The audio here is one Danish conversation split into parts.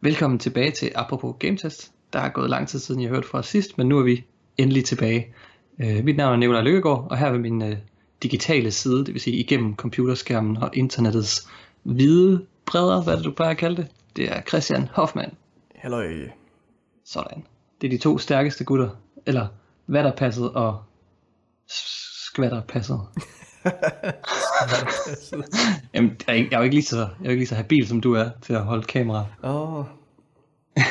Velkommen tilbage til Apropos Game Test. Der er gået lang tid siden, jeg hørte fra sidst, men nu er vi endelig tilbage. Uh, mit navn er Nicolaj Lykkegaard, og her ved min uh, digitale side, det vil sige igennem computerskærmen og internettets hvide bredder, hvad det du plejer at kalde det? Det er Christian Hoffmann. Halløj. Sådan. Det er de to stærkeste gutter, eller hvad der passede og skvatter passede. Jamen, jeg er, ikke, jeg er jo ikke lige så, jeg er jo ikke lige så habil, som du er til at holde kamera. Åh, oh,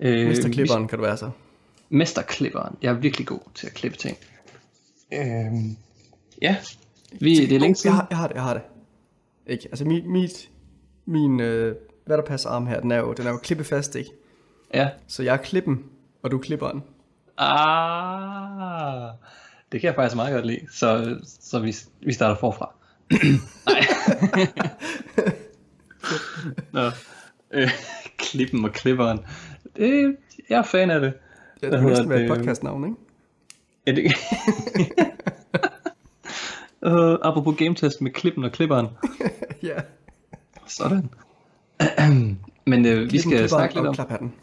øh, mesterklipperen kan du være så. Mesterklipperen. Jeg er virkelig god til at klippe ting. Øh, ja, vi, det er længe Jeg siden. har, jeg har det, jeg har det. Ikke? Altså mit, mit min øh, hvad der passer arm her, den er jo, den er jo klippefast, ikke? Ja. Så jeg er klippen, og du er klipperen. Ah, det kan jeg faktisk meget godt lide. Så, så vi, vi starter forfra. Nej. Nå. Øh, klippen og klipperen. Det, jeg er fan af det. Ja, det kunne næsten være et det? podcastnavn, ikke? Ja, det... uh, apropos game test med klippen og klipperen. ja. Sådan. Men øh, vi skal klipperen snakke lidt om... klaphatten.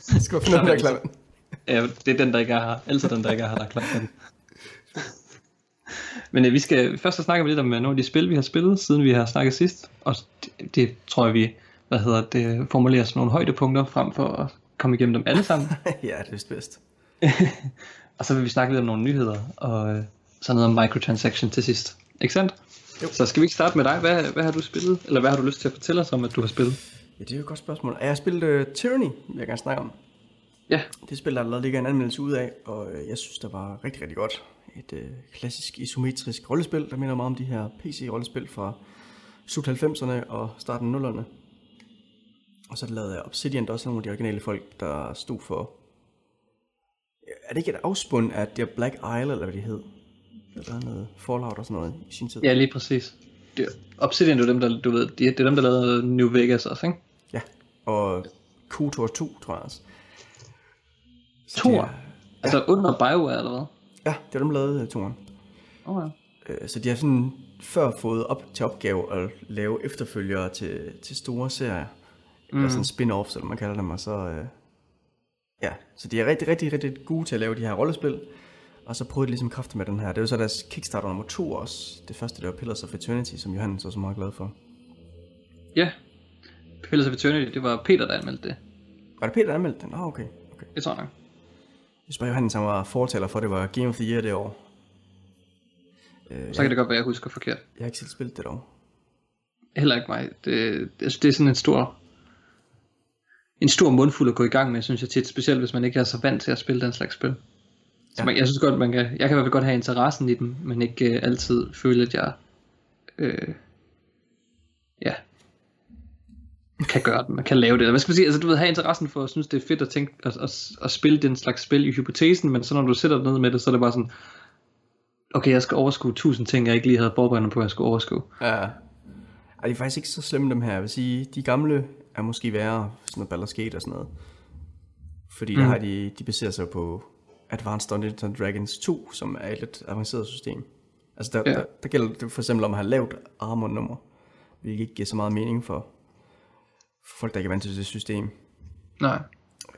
skal finde ud af klaphatten? Ja, det er den, der ikke er her. Altid den, der ikke er her, der er klar den. Men øh, vi skal først så snakke lidt om øh, nogle af de spil, vi har spillet, siden vi har snakket sidst. Og det, det tror jeg, vi hvad hedder det, formulerer som nogle højdepunkter, frem for at komme igennem dem alle sammen. ja, det er vist bedst. og så vil vi snakke lidt om nogle nyheder, og øh, så noget om microtransaction til sidst. Ikke sandt? Jo. Så skal vi ikke starte med dig? Hvad, hvad har du spillet? Eller hvad har du lyst til at fortælle os om, at du har spillet? Ja, det er jo et godt spørgsmål. Jeg har spillet uh, Tyranny, vil jeg gerne snakke om. Ja, Det spil, der allerede ligger en anmeldelse ud af, og øh, jeg synes, det var rigtig, rigtig godt. Et øh, klassisk isometrisk rollespil, der minder meget om de her PC-rollespil fra slut 90'erne og starten af 0'erne. Og så er af Obsidian, der er også nogle af de originale folk, der stod for... Er det ikke et afspund af det Black Isle, eller hvad det hed? Eller noget Fallout og sådan noget i sin tid? ja lige præcis. Det, Obsidian, det er dem, der, du ved, de, det er dem, der lavede New Vegas også, ikke? ja. Og KOTOR 2, tror jeg også. Så det Tor. er- Altså under BioWare, eller hvad? Ja, det er dem, der lavede toren. Oh, ja. Øh, Så de har sådan før fået op til opgave at lave efterfølgere til, til store serier. Mm. Eller sådan spin-offs, eller man kalder dem. Og så, øh, ja, så de er rigtig, rigtig, rigtig gode til at lave de her rollespil. Og så prøvede de ligesom kræfter med den her. Det er jo så deres Kickstarter nummer to også. Det første, det var Pillars of Eternity, som Johannes også er meget glad for. Ja. Pillars of Eternity, det var Peter, der anmeldte det. Var det Peter, der anmeldte den? Oh, okay. okay. Det tror jeg nok. Jeg spørger Johannes, han var fortaler for, det var Game of the Year det år. Øh, Så kan det godt være, jeg husker forkert. Jeg har ikke selv spillet det dog. Heller ikke mig. Det, det, altså, det er sådan en stor en stor mundfuld at gå i gang med, synes jeg tit, specielt hvis man ikke er så vant til at spille den slags spil. Så Ja. man, jeg synes godt, man kan, jeg kan i hvert fald godt have interessen i dem, men ikke øh, altid føle, at jeg øh, ja, kan gøre det, man kan lave det. Eller hvad skal man sige, altså du ved, have interessen for at synes, det er fedt at tænke, at, at, at spille den slags spil i hypotesen, men så når du sætter dig ned med det, så er det bare sådan, okay, jeg skal overskue tusind ting, jeg ikke lige havde forberedt mig på, at jeg skulle overskue. Ja. Ej, de er faktisk ikke så slemme dem her. Jeg vil sige, de gamle er måske værre, sådan noget Baldur's Gate og sådan noget. Fordi mm. der har de, de baserer sig på Advanced Dungeons and Dragons 2, som er et lidt avanceret system. Altså der, Ja. der, der gælder det for eksempel om at have lavt armor-nummer, hvilket ikke giver så meget mening for, for folk, der ikke er vant til det system. Nej,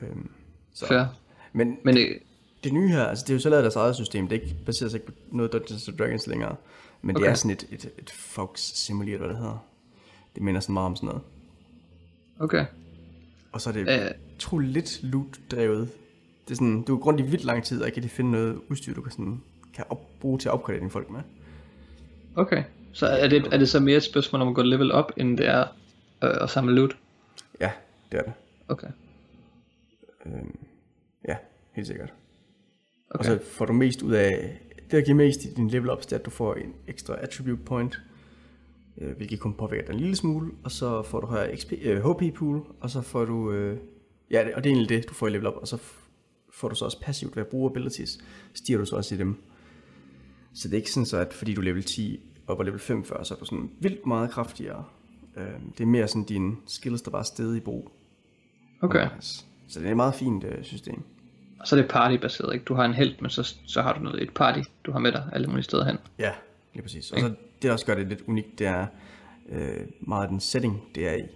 Øhm, så. fair. Men, Men øh, det nye her, altså det er jo så lavet deres eget system, det er ikke, baserer sig ikke på noget Dungeons and Dragons længere, men okay. det er sådan et, et, et Fox Simulator, hvad det hedder. Det minder sådan meget om sådan noget. okay. Og så er det Øh. utroligt lidt loot-drevet. Det er sådan, du er rundt i vildt lang tid, og ikke kan finde noget udstyr, du kan, sådan, kan op, bruge til at opgradere dine folk med. Okay. Så er det, er det så mere et spørgsmål om at gå level op, end det er øh, at samle loot? Ja, det er det. Okay. Ja, helt sikkert. okay. Og så får du mest ud af, det der giver mest i din level up, det er, at du får en ekstra attribute point, øh, hvilket kun påvirker dig en lille smule, og så får du højere XP, øh, HP pool, og så får du, øh, ja, og det er egentlig det, du får i level up, og så får du så også passivt ved at bruge abilities, stiger du så også i dem. Så det er ikke sådan så, at fordi du er level 10 og var level 5 før, så er du sådan vildt meget kraftigere. Øh, det er mere sådan dine skills, der bare er stedet i brug. okay. Så det er et meget fint øh, system. Og så er det partybaseret, ikke? Du har en held, men så, så har du noget, et party, du har med dig alle mulige steder hen. Ja, lige præcis. Og så det, der også gør det lidt unikt, det er øh, meget den setting, det er i. Det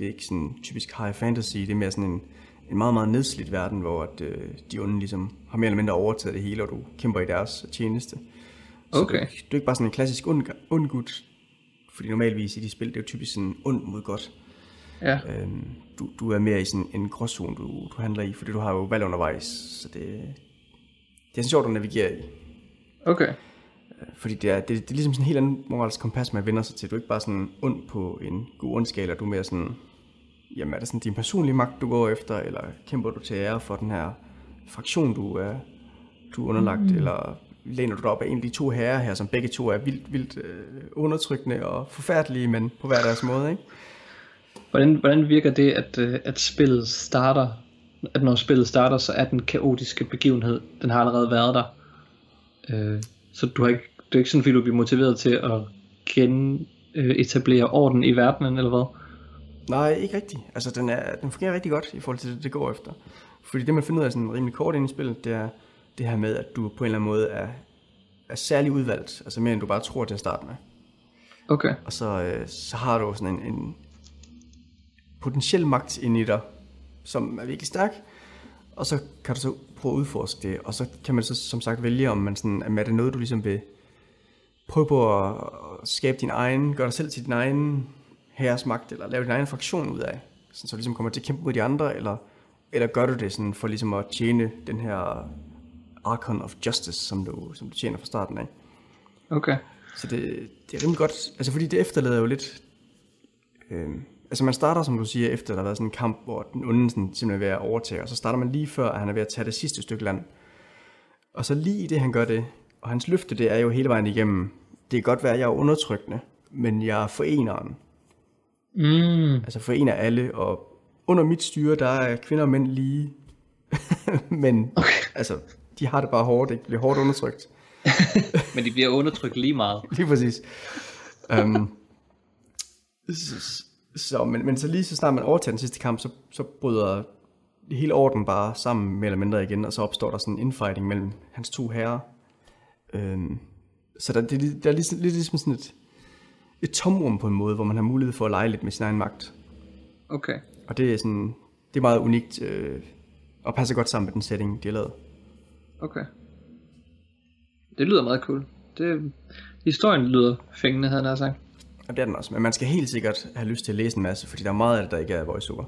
det er ikke sådan typisk high fantasy, det er mere sådan en, en meget, meget nedslidt verden, hvor at, øh, de onde ligesom har mere eller mindre overtaget det hele, og du kæmper i deres tjeneste. Så Okay. Du, du er ikke bare sådan en klassisk ond, ond gut, fordi normalvis i de spil, det er jo typisk sådan ond mod godt. Ja, Øhm, du, du er mere i sådan en gråzone, du, du handler i, fordi du har jo valg undervejs, så det, det er så sjovt at navigere i. okay. Fordi det er, det, det er ligesom sådan en helt anden moralsk kompas, man vender sig til. Du er ikke bare sådan ond på en god ond skala, du er mere sådan, jamen er det sådan din personlige magt, du går efter, eller kæmper du til ære for den her fraktion, du er, du er underlagt, mm. eller læner du dig op af en af de to herrer her, som begge to er vildt, vildt øh, undertrykkende og forfærdelige, men på hver deres måde, ikke? Hvordan, hvordan virker det, at, øh, at spillet starter, at når spillet starter, så er den kaotiske begivenhed, den har allerede været der. Øh, så du har ikke, det er ikke sådan, fordi du bliver motiveret til at gen, øh, etablere orden i verdenen, eller hvad? Nej, ikke rigtigt. Altså, den, er, den fungerer rigtig godt i forhold til det, det går efter. Fordi det, man finder ud af sådan rimelig kort ind i spillet, det er det her med, at du på en eller anden måde er, er særlig udvalgt. Altså mere end du bare tror til at starte med. Okay. Og så, øh, så har du sådan en, en potentiel magt ind i dig, som er virkelig stærk. Og så kan du så prøve at udforske det. Og så kan man så som sagt vælge, om man sådan, om er det noget, du ligesom vil prøve på at, at skabe din egen, gøre dig selv til din egen herres magt, eller lave din egen fraktion ud af. Sådan, så du ligesom kommer til at kæmpe mod de andre, eller, eller gør du det sådan for ligesom at tjene den her Archon of Justice, som du, som du tjener fra starten af. Okay. Så det, det er rimelig godt, altså fordi det efterlader jo lidt, øh, altså man starter, som du siger, efter der har været sådan en kamp, hvor den onde sådan, simpelthen er ved at overtage, og så starter man lige før, at han er ved at tage det sidste stykke land. Og så lige i det, han gør det, og hans løfte, det er jo hele vejen igennem, det kan godt være, at jeg er undertrykkende, men jeg er foreneren. Mm, Altså forener alle, og under mit styre, der er kvinder og mænd lige. men okay. altså, de har det bare hårdt, ikke? De bliver hårdt undertrykt. Men de bliver undertrykt lige meget. Lige præcis. um, så, så, men, men så lige så snart man overtager den sidste kamp, så, så bryder hele orden bare sammen mere eller mindre igen, og så opstår der sådan en infighting mellem hans to herrer. Um, så der, det, der er ligesom, lidt ligesom sådan et, et tomrum på en måde, hvor man har mulighed for at lege lidt med sin egen magt. Okay. Og det er sådan, det er meget unikt, øh, og passer godt sammen med den setting, de har lavet. Okay. Det lyder meget cool. Det, historien lyder fængende, havde jeg sagt. Og det er den også, men man skal helt sikkert have lyst til at læse en masse, fordi der er meget af det, der ikke er voiceover.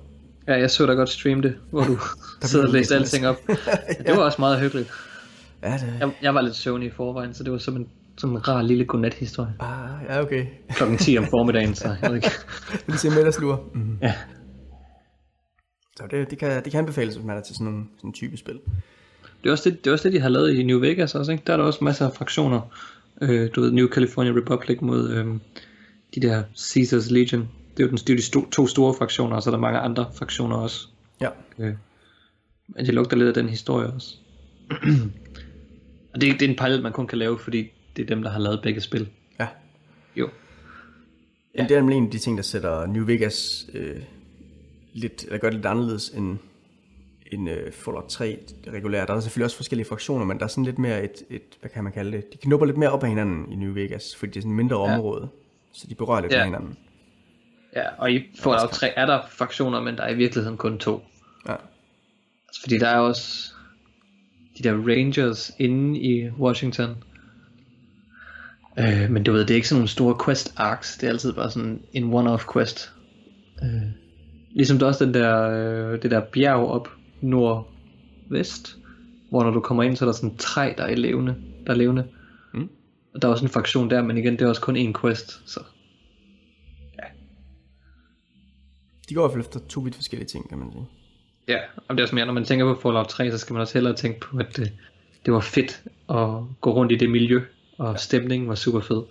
Ja, jeg så dig godt streame det, hvor du sidder og blev læser læst en alting op. Det var også meget hyggeligt. Ja, det Jeg, jeg var lidt søvnig i forvejen, så det var som en, som en rar lille godnat-historie. Ah, ja, okay. Klokken 10 om formiddagen, så jeg ved ikke. Det siger middagslur. Mm. Ja. Så det, det, kan, det kan anbefales, hvis man er til sådan en sådan en type spil. Det er, også det, det er også det, de har lavet i New Vegas også, ikke? Der er der også masser af fraktioner. Øh, du ved, New California Republic mod øh, de der Caesars Legion. Det er jo den, de sto, to store fraktioner, og så er der mange andre fraktioner også. Ja. Øh, men det lugter lidt af den historie også. og det, det er en parallel, man kun kan lave, fordi det er dem, der har lavet begge spil. Ja. Jo. Men det er nemlig en af de ting, der sætter New Vegas øh, lidt, eller gør det lidt anderledes end, end øh, Fallout 3 regulært. Der er selvfølgelig også forskellige fraktioner, men der er sådan lidt mere et, et, hvad kan man kalde det, de knupper lidt mere op af hinanden i New Vegas, fordi det er sådan et mindre Ja. område, så de berører lidt Ja. med hinanden. Ja, og i Fallout 3 er der fraktioner, men der er i virkeligheden kun to. Ja. Altså, fordi der er også de der Rangers inde i Washington. Øh, men du ved, det er ikke sådan nogle store quest arcs. Det er altid bare sådan en one-off quest. Øh, ligesom der er også den der, øh, det der bjerg op nordvest, hvor når du kommer ind, så er der sådan træ, der er levende. Der er levende. Mm. Og der er også en fraktion der, men igen, det er også kun én quest. Så De går i hvert fald efter to vidt forskellige ting, kan man sige. Ja, og det er også mere, når man tænker på Fallout 3, så skal man også hellere tænke på, at det, det var fedt at gå rundt i det miljø, og stemningen var super fed.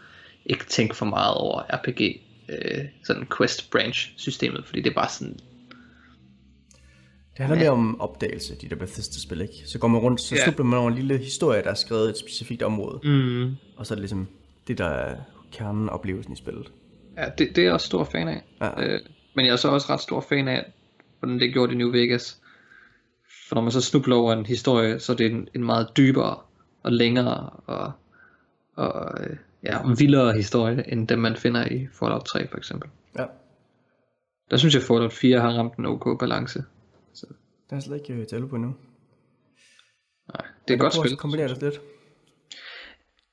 Ikke tænke for meget over RPG, øh, sådan quest branch systemet, fordi det er bare sådan, Det handler mere om opdagelse, de der Bethesda-spil, ikke? Så går man rundt, så yeah. snubler man over en lille historie, der er skrevet i et specifikt område. mm, Og så er det ligesom det, der er kernen oplevelsen i spillet. ja, det, det er jeg også stor fan af. Ja. Øh, men jeg er så også ret stor fan af, hvordan det er gjort i New Vegas. For når man så snubler over en historie, så er det en, en meget dybere og længere og, og øh, ja, vildere historie, end den man finder i Fallout 3 for eksempel. Ja. Der synes jeg, Fallout 4 har ramt en ok balance. Så, Den er slet ikke øh, talt på endnu. nej, det er godt spil. Kombinere det lidt.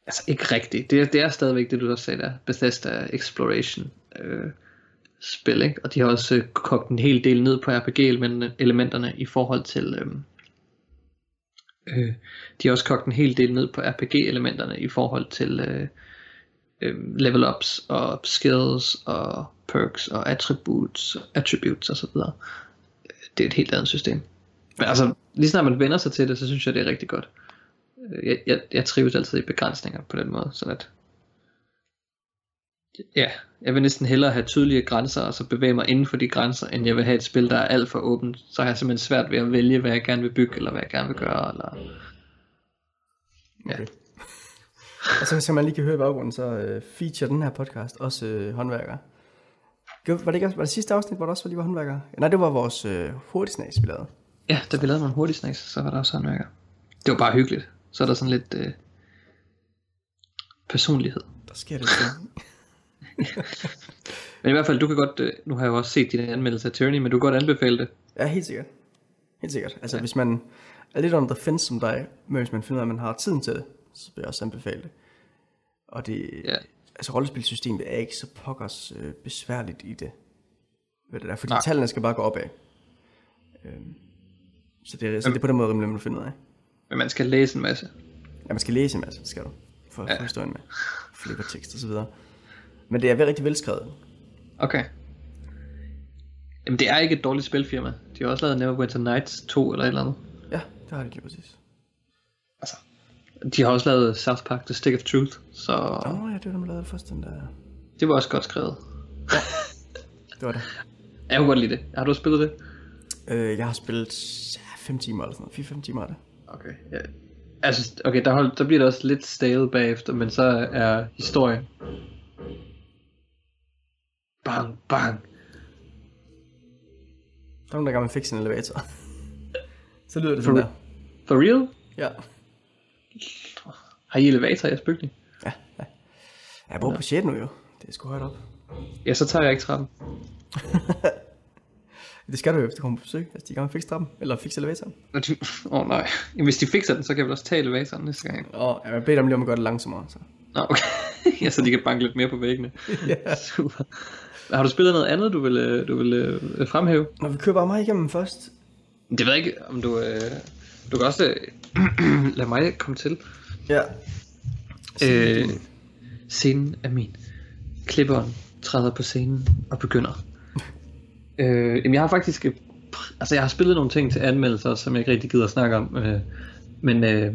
Altså ikke rigtigt. Det er, det er stadigvæk det, du også sagde der. Bethesda Exploration øh, spil, ikke? Og de har også øh, kogt en hel del ned på RPG-elementerne i forhold til... Øh, øh, de har også kogt en hel del ned på RPG-elementerne i forhold til øh, øh, level ups og skills og perks og attributes, attributes osv. Det er et helt andet system. Men altså, lige snart man vender sig til det, så synes jeg, det er rigtig godt. Øh, Jeg, jeg, jeg trives altid i begrænsninger på den måde, sådan at ja, jeg vil næsten hellere have tydelige grænser, og så bevæge mig inden for de grænser, end jeg vil have et spil, der er alt for åbent. Så har jeg simpelthen svært ved at vælge, hvad jeg gerne vil bygge, eller hvad jeg gerne vil gøre, eller... Ja. Okay. og så som man lige kan høre i baggrunden, så øh, feature den her podcast også øh, håndværkere. Gjorde- Var det, ikke også, var det sidste afsnit, hvor der også var lige var håndværkere? Nej, det var vores øh, hurtigsnags, vi lavede. Ja, da vi lavede nogle hurtige snacks, så var der også håndværker. Det var bare hyggeligt. Så er der sådan lidt øh, personlighed. Der sker det. Men i hvert fald, du kan godt, øh, nu har jeg jo også set dine anmeldelser af Tyranny, men du kan godt anbefale det. Ja, helt sikkert. Helt sikkert. Altså, ja. hvis man er lidt on the fence som dig, men hvis man finder, at man har tiden til det, så vil jeg også anbefale det. Og det, Ja. Altså rollespilsystemet er ikke så pokkers øh, besværligt i det. Ved det der, fordi Nej. Tallene skal bare gå opad. Øhm, så det, er, så det er på den måde rimelig nemt at finde ud af. Men man skal læse en masse. Ja, man skal læse en masse, skal du, for at Ja. få historien med. Flippertekst og så videre. Men det er rigtig velskrevet. Okay. Jamen, det er ikke et dårligt spilfirma. De har også lavet Neverwinter Nights 2 eller et eller andet. Ja, det har det lige præcis. De har også lavet South Park The Stick of Truth, så Åh oh, ja, det var dem, der lavede først, den der... det var også godt skrevet. Det var det. Jeg kunne godt lide det. Har du spillet det? Øh, jeg har spillet 5 timer eller sådan noget. 4-5 timer er det. Okay, ja. Altså, okay, der, hold, der bliver det også lidt stale bagefter, men så er historien... Bang, bang. Der er nogen, der gerne vil fikse en elevator. så lyder det For- sådan der. For real? Ja. Har I elevator i jeres bygning? Ja, ja. Jeg bor på 6 nu jo. Det er sgu højt op. Ja, så tager jeg ikke trappen. Det skal du jo, hvis du kommer på besøg. Altså, de gerne fikse trappen. Eller fikse elevatoren. Åh oh, nej. Jamen, hvis de fikser den, så kan jeg vel også tage elevatoren næste gang. Og jeg beder dem lige om at gøre det langsommere. Så. Nå, okay. ja, så de kan banke lidt mere på væggene. ja. Super. Har du spillet noget andet, du vil, øh, du vil øh, fremhæve? Når vi kører bare mig igennem først. Det ved jeg ikke, om du... Øh, du kan også øh, lade mig komme til. Ja. Øh, scenen er min. Klipperen træder på scenen og begynder. øh, jamen jeg har faktisk... øh, Altså jeg har spillet nogle ting til anmeldelser, som jeg ikke rigtig gider at snakke om. Øh, men øh,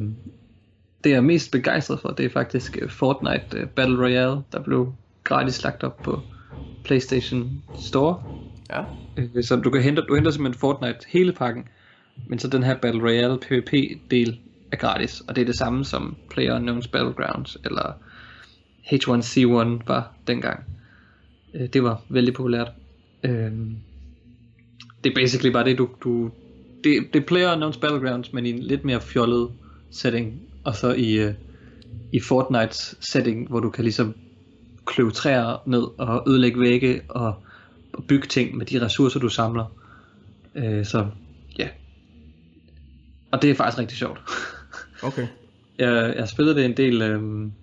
det jeg er mest begejstret for, det er faktisk øh, Fortnite øh, Battle Royale, der blev gratis lagt op på PlayStation Store. Ja. Øh, Så du kan hente, du henter simpelthen Fortnite hele pakken, men så den her Battle Royale PvP del er gratis, og det er det samme som PlayerUnknown's Battlegrounds eller H1C1 var dengang. Øh, Det var vældig populært. Øh, Det er basically bare det du, du det, det er PlayerUnknown's Battlegrounds, men i en lidt mere fjollet setting, og så i, øh, i Fortnites setting, hvor du kan ligesom kløve træer ned og ødelægge vægge og, og bygge ting med de ressourcer du samler. Øh, så. Og det er faktisk rigtig sjovt. Okay. jeg, jeg spillede det en del øhm,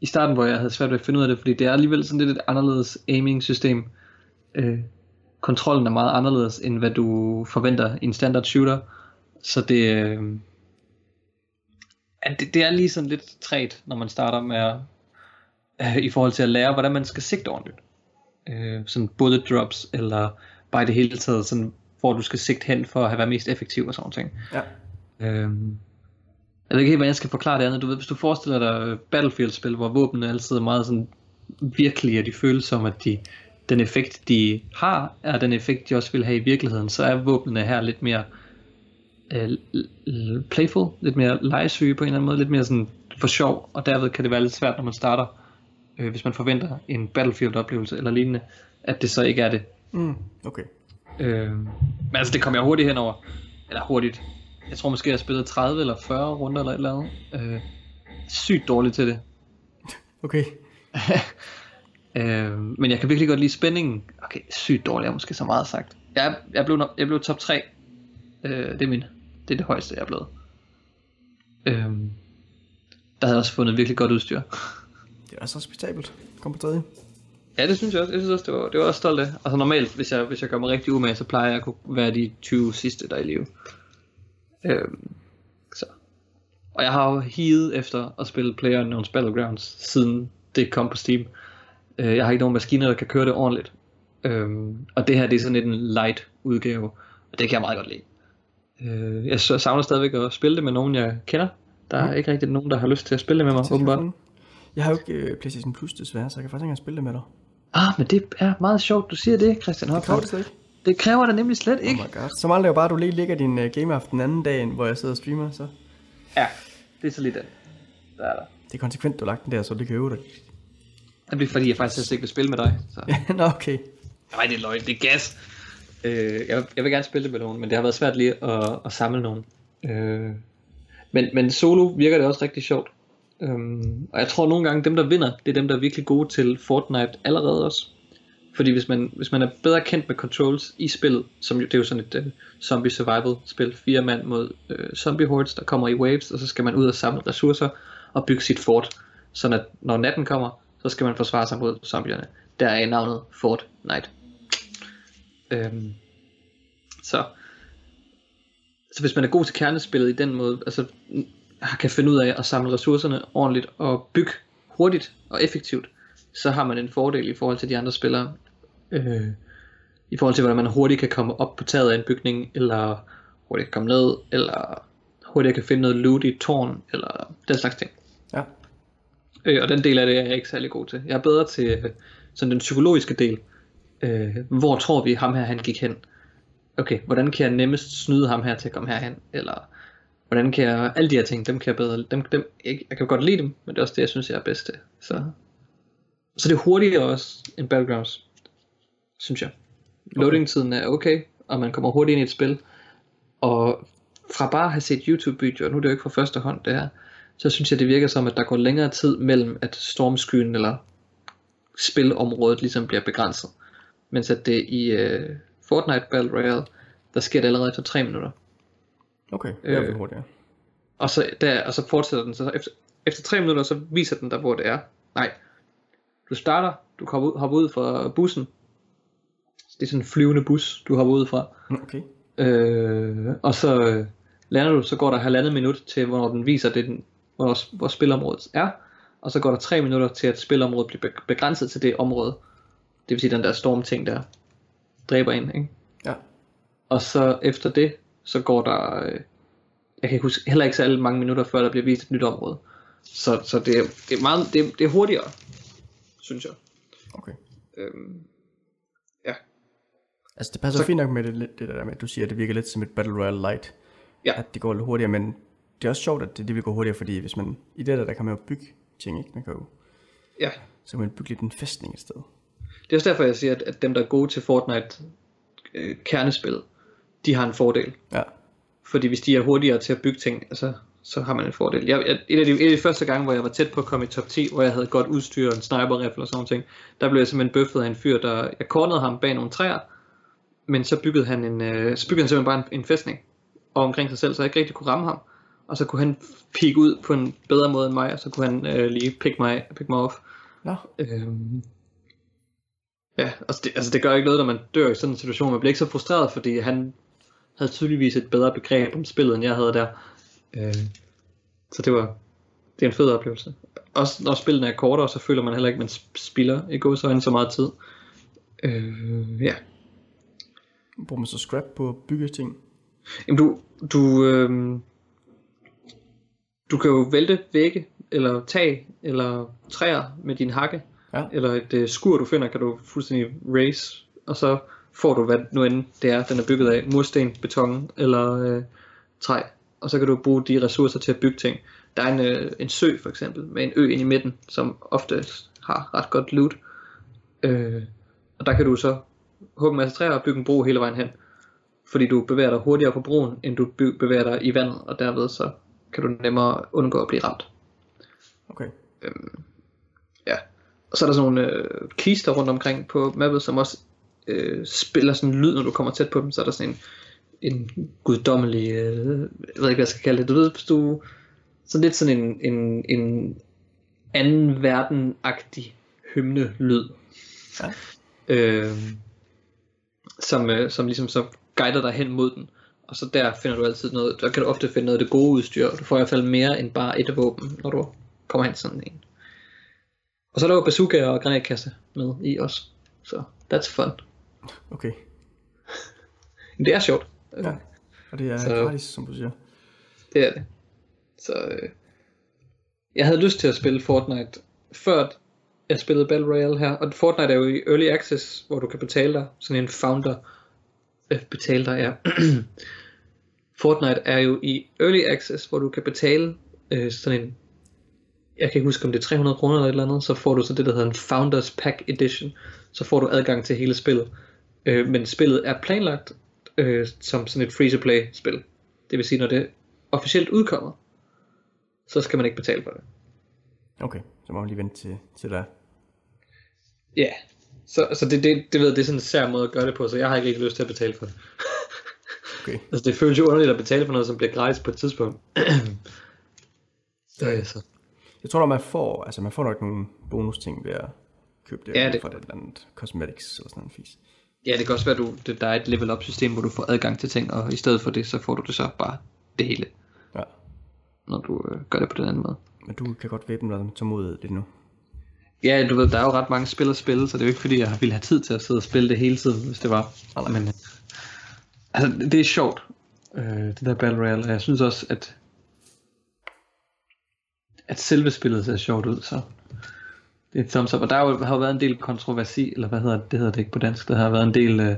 i starten, hvor jeg havde svært ved at finde ud af det, fordi det er alligevel sådan lidt et anderledes aiming system. Øh, kontrollen er meget anderledes, end hvad du forventer i en standard shooter. Så det, øh, det, det er lige sådan lidt træt, når man starter med at, øh, i forhold til at lære, hvordan man skal sigte ordentligt. Øh, sådan bullet drops, eller bare i det hele taget, sådan, hvor du skal sigte hen for at have været mest effektiv og sådan noget ting. Ja. Øhm, jeg ved ikke helt, hvordan jeg skal forklare det andet. Du ved, hvis du forestiller dig Battlefield-spil, hvor våbnene altid er meget sådan virkelige, og de føles som, at de, den effekt, de har, er den effekt, de også vil have i virkeligheden, så er våbnene her lidt mere øh, playful, lidt mere legesyge på en eller anden måde, lidt mere sådan for sjov, og derved kan det være lidt svært, når man starter, øh, hvis man forventer en Battlefield-oplevelse eller lignende, at det så ikke er det. Mm. Okay. Øh, men altså, det kom jeg hurtigt henover. Eller hurtigt. Jeg tror måske, jeg spillede 30 eller 40 runder eller et eller andet. Øh, sygt dårligt til det. Okay. Øh, men jeg kan virkelig godt lide spændingen. Okay, sygt dårligt er måske så meget sagt. Jeg, jeg, blev, jeg blev top 3. Øh, det er min. Det er det højeste, jeg er blevet. Øh, der havde jeg også fundet virkelig godt udstyr. Det er også respektabelt. Kom på tredje. Ja, det synes jeg også. Jeg synes også, det var, det var også stolt af. Altså normalt, hvis jeg, hvis jeg gør mig rigtig umage, så plejer jeg at kunne være de 20 sidste, der er i live. Øhm, så. Og jeg har jo higet efter at spille PlayerUnknown's Battlegrounds, siden det kom på Steam. Øh, jeg har ikke nogen maskiner, der kan køre det ordentligt. Øhm, og det her, det er sådan lidt en light udgave, og det kan jeg meget godt lide. Øh, jeg savner stadigvæk at spille det med nogen, jeg kender. Der er ikke rigtig nogen, der har lyst til at spille det med mig, åbenbart. Jeg har jo ikke uh, PlayStation Plus desværre, så jeg kan faktisk ikke engang spille det med dig. Ah, men det er meget sjovt, du siger det, Christian Det Hoffmann. det ikke. Det kræver det nemlig slet Oh ikke. my god. Som aldrig er jo bare, at du lige ligger din uh, gameaften anden dag, hvor jeg sidder og streamer, så Ja, det er så lige den. Der er der. det er konsekvent, du har lagt den der, så det kan øve dig. Det bliver fordi, jeg faktisk helst ikke vil spille med dig. Så. Nå, okay. Nej, det er løgn, det er gas. Øh, jeg, jeg vil gerne spille det med nogen, men det har været svært lige at, at samle nogen. Øh, men, men solo virker det også rigtig sjovt. Øhm, og jeg tror nogle gange, dem der vinder, det er dem der er virkelig gode til Fortnite allerede også. Fordi hvis man, hvis man er bedre kendt med controls i spillet, som jo, det er jo sådan et uh, zombie survival spil, fire mand mod uh, zombie hordes, der kommer i waves, og så skal man ud og samle ressourcer og bygge sit fort. Så at når natten kommer, så skal man forsvare sig mod zombierne. Der er navnet Fortnite. Øhm, så, så hvis man er god til kernespillet i den måde, altså kan finde ud af at samle ressourcerne ordentligt og bygge hurtigt og effektivt, så har man en fordel i forhold til de andre spillere. Øh, I forhold til hvordan man hurtigt kan komme op på taget af en bygning, eller hurtigt kan komme ned, eller hurtigt kan finde noget loot i et tårn, eller den slags ting. Ja. Øh, og den del af det er jeg ikke særlig god til. Jeg er bedre til øh, sådan den psykologiske del. Øh, hvor tror vi ham her han gik hen? Okay, hvordan kan jeg nemmest snyde ham her til at komme herhen? Eller hvordan kan jeg, alle de her ting, dem kan jeg bedre, dem, dem, jeg, jeg kan godt lide dem, men det er også det, jeg synes, jeg er bedst til. Så, så det er hurtigere også end Battlegrounds, synes jeg. Loading-tiden er okay, og man kommer hurtigt ind i et spil. Og fra bare at have set YouTube-videoer, nu er det jo ikke fra første hånd det her, så synes jeg det virker som, at der går længere tid mellem, at stormskyen eller spilområdet ligesom bliver begrænset. Mens at det i uh, Fortnite Battle Royale, der sker det allerede efter 3 minutter. Okay, det er Øh. øh. hurtigere. Og så, der, og så fortsætter den, så efter, efter 3 minutter, så viser den dig, hvor det er. Nej, du starter, du hopper ud, hopper ud fra bussen. Det er sådan en flyvende bus, du hopper ud fra. Okay. Øh, og så øh, lander du, så går der halvandet minut til, hvornår den viser, det, den, hvor, hvor spilområdet er. Og så går der tre minutter til, at spilområdet bliver be- begrænset til det område. Det vil sige, den der stormting der dræber ind, ikke? Ja. Og så efter det, så går der, øh, jeg kan ikke huske, heller ikke så mange minutter, før der bliver vist et nyt område. Så, så det, er, det, er meget, det, er, det er hurtigere, synes jeg. Okay. Øhm. Altså det passer Så- fint nok med det, lidt- det der med, at du siger, at det virker lidt som et Battle Royale light. Ja. At det går lidt hurtigere, men det er også sjovt, at det, det vil gå hurtigere, fordi hvis man, i det der, der kan man jo bygge ting, ikke? Man kan jo, ja. så kan man bygge lidt en fæstning et sted. Det er også derfor, jeg siger, at, at dem, der er gode til Fortnite øh, kernespil, de har en fordel. Ja. Fordi hvis de er hurtigere til at bygge ting, altså, så har man en fordel. Jeg, jeg, et, af de, et af de første gange, hvor jeg var tæt på at komme i top 10, hvor jeg havde godt udstyr, en sniper rifle og sådan noget, der blev jeg simpelthen bøffet af en fyr, der, jeg kornede ham bag nogle træer, men så byggede han, en, øh, så byggede han simpelthen bare en, en fæstning og omkring sig selv, så jeg ikke rigtig kunne ramme ham. Og så kunne han pike ud på en bedre måde end mig, og så kunne han øh, lige pick mig, pick mig off. Nå, Øhm, ja, altså det, altså det gør ikke noget, når man dør i sådan en situation. Man bliver ikke så frustreret, fordi han havde tydeligvis et bedre begreb om spillet, end jeg havde der. Øh, så det var det er en fed oplevelse. Også når spillene er kortere, så føler man heller ikke, at man sp- spilder i gåsøjne så meget tid. Øh, ja. Bruger man så scrap på at bygge ting? Jamen du, du, øh, du kan jo vælte vægge, eller tag, eller træer med din hakke. Ja. eller et øh, skur du finder, kan du fuldstændig race, og så får du hvad nu end det er, den er bygget af, mursten, beton eller øh, træ, og så kan du bruge de ressourcer til at bygge ting. Der er en, øh, en sø for eksempel, med en ø ind i midten, som ofte har ret godt loot, øh, og der kan du så hugge en masse træer og bygge en bro hele vejen hen, fordi du bevæger dig hurtigere på broen, end du bevæger dig i vandet, og derved så kan du nemmere undgå at blive ramt. Okay. Ja. Og så er der sådan nogle øh, kister rundt omkring på mappet, som også øh, spiller sådan en lyd, når du kommer tæt på dem. Så er der sådan en, en guddommelig, øh, jeg ved ikke, hvad jeg skal kalde det. Du ved, hvis du, så lidt sådan en, en, en anden verden-agtig hymne-lyd. Ja. Øh, som, øh, som ligesom så guider dig hen mod den. Og så der finder du altid noget, der kan du ofte finde noget af det gode udstyr, og du får i hvert fald mere end bare et våben, når du kommer hen sådan en. Og så er der jo bazooka og granatkasse med i også. Så that's fun. Okay. Men det er sjovt. Ja. Og det er Så- gratis, som du siger. Det er det. Så øh, jeg havde lyst til at spille Fortnite, før jeg spillede Battle Royale her. Og Fortnite er jo i Early Access, hvor du kan betale dig. Sådan en founder. Øh, betale dig, ja. Fortnite er jo i Early Access, hvor du kan betale øh, sådan en jeg kan ikke huske om det er 300 kroner eller et eller andet, så får du så det der hedder en Founders Pack Edition, så får du adgang til hele spillet. Øh, men spillet er planlagt øh, som sådan et free-to-play spil. Det vil sige, når det officielt udkommer, så skal man ikke betale for det. Okay, så må man lige vente til, til der. Ja, yeah. så, så det, det, det, ved, det er sådan en sær måde at gøre det på, så jeg har ikke rigtig lyst til at betale for det. Okay. Altså det føles jo underligt at betale for noget, som bliver gratis på et tidspunkt. så, så. Jeg tror, at man får, altså man får nok nogle bonus ting ved at købe det, Ja, det- fra det eller andet cosmetics eller sådan en fis. Ja, det kan også være, at du, det, der er et level up system, hvor du får adgang til ting, og i stedet for det, så får du det så bare det hele, Ja. når du øh, gør det på den anden måde. Men du kan godt væbne dig med tålmodighed lidt nu. Ja, du ved, der er jo ret mange spil at spille, så det er jo ikke fordi, jeg ville have tid til at sidde og spille det hele tiden, hvis det var. Men øh, altså, det er sjovt, øh, det der Battle Royale, og jeg synes også, at at selve spillet ser sjovt ud, så det er et thumbs up. Og der har jo, har været en del kontroversi, eller hvad hedder det, det hedder det ikke på dansk, der har været en del uh,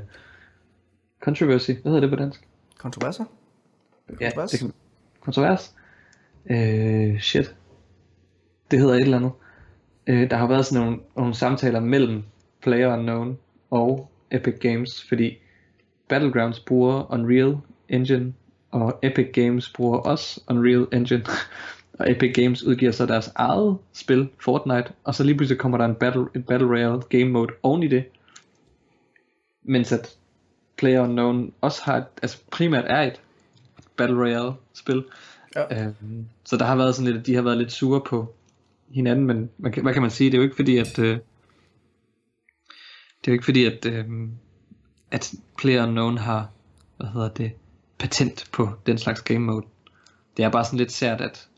controversy, hvad hedder det på dansk? Kontroverser? Ja, Kontrovers? det kan, kontrovers. Øh, shit. Det hedder et eller andet. Øh, der har været sådan nogle, nogle samtaler mellem Player Unknown og Epic Games, fordi Battlegrounds bruger Unreal Engine, og Epic Games bruger også Unreal Engine. og Epic Games udgiver så deres eget spil, Fortnite, og så lige pludselig kommer der en Battle, et Battle Royale game mode oven i det. Mens at Player Unknown også har, et, altså primært er et Battle Royale spil. Ja. Øhm, så der har været sådan lidt, de har været lidt sure på hinanden, men hvad kan, hvad kan man sige? Det er jo ikke fordi, at øh, det er jo ikke fordi, at, øh, at Player Unknown har, hvad hedder det, patent på den slags game mode. Det er bare sådan lidt sært, at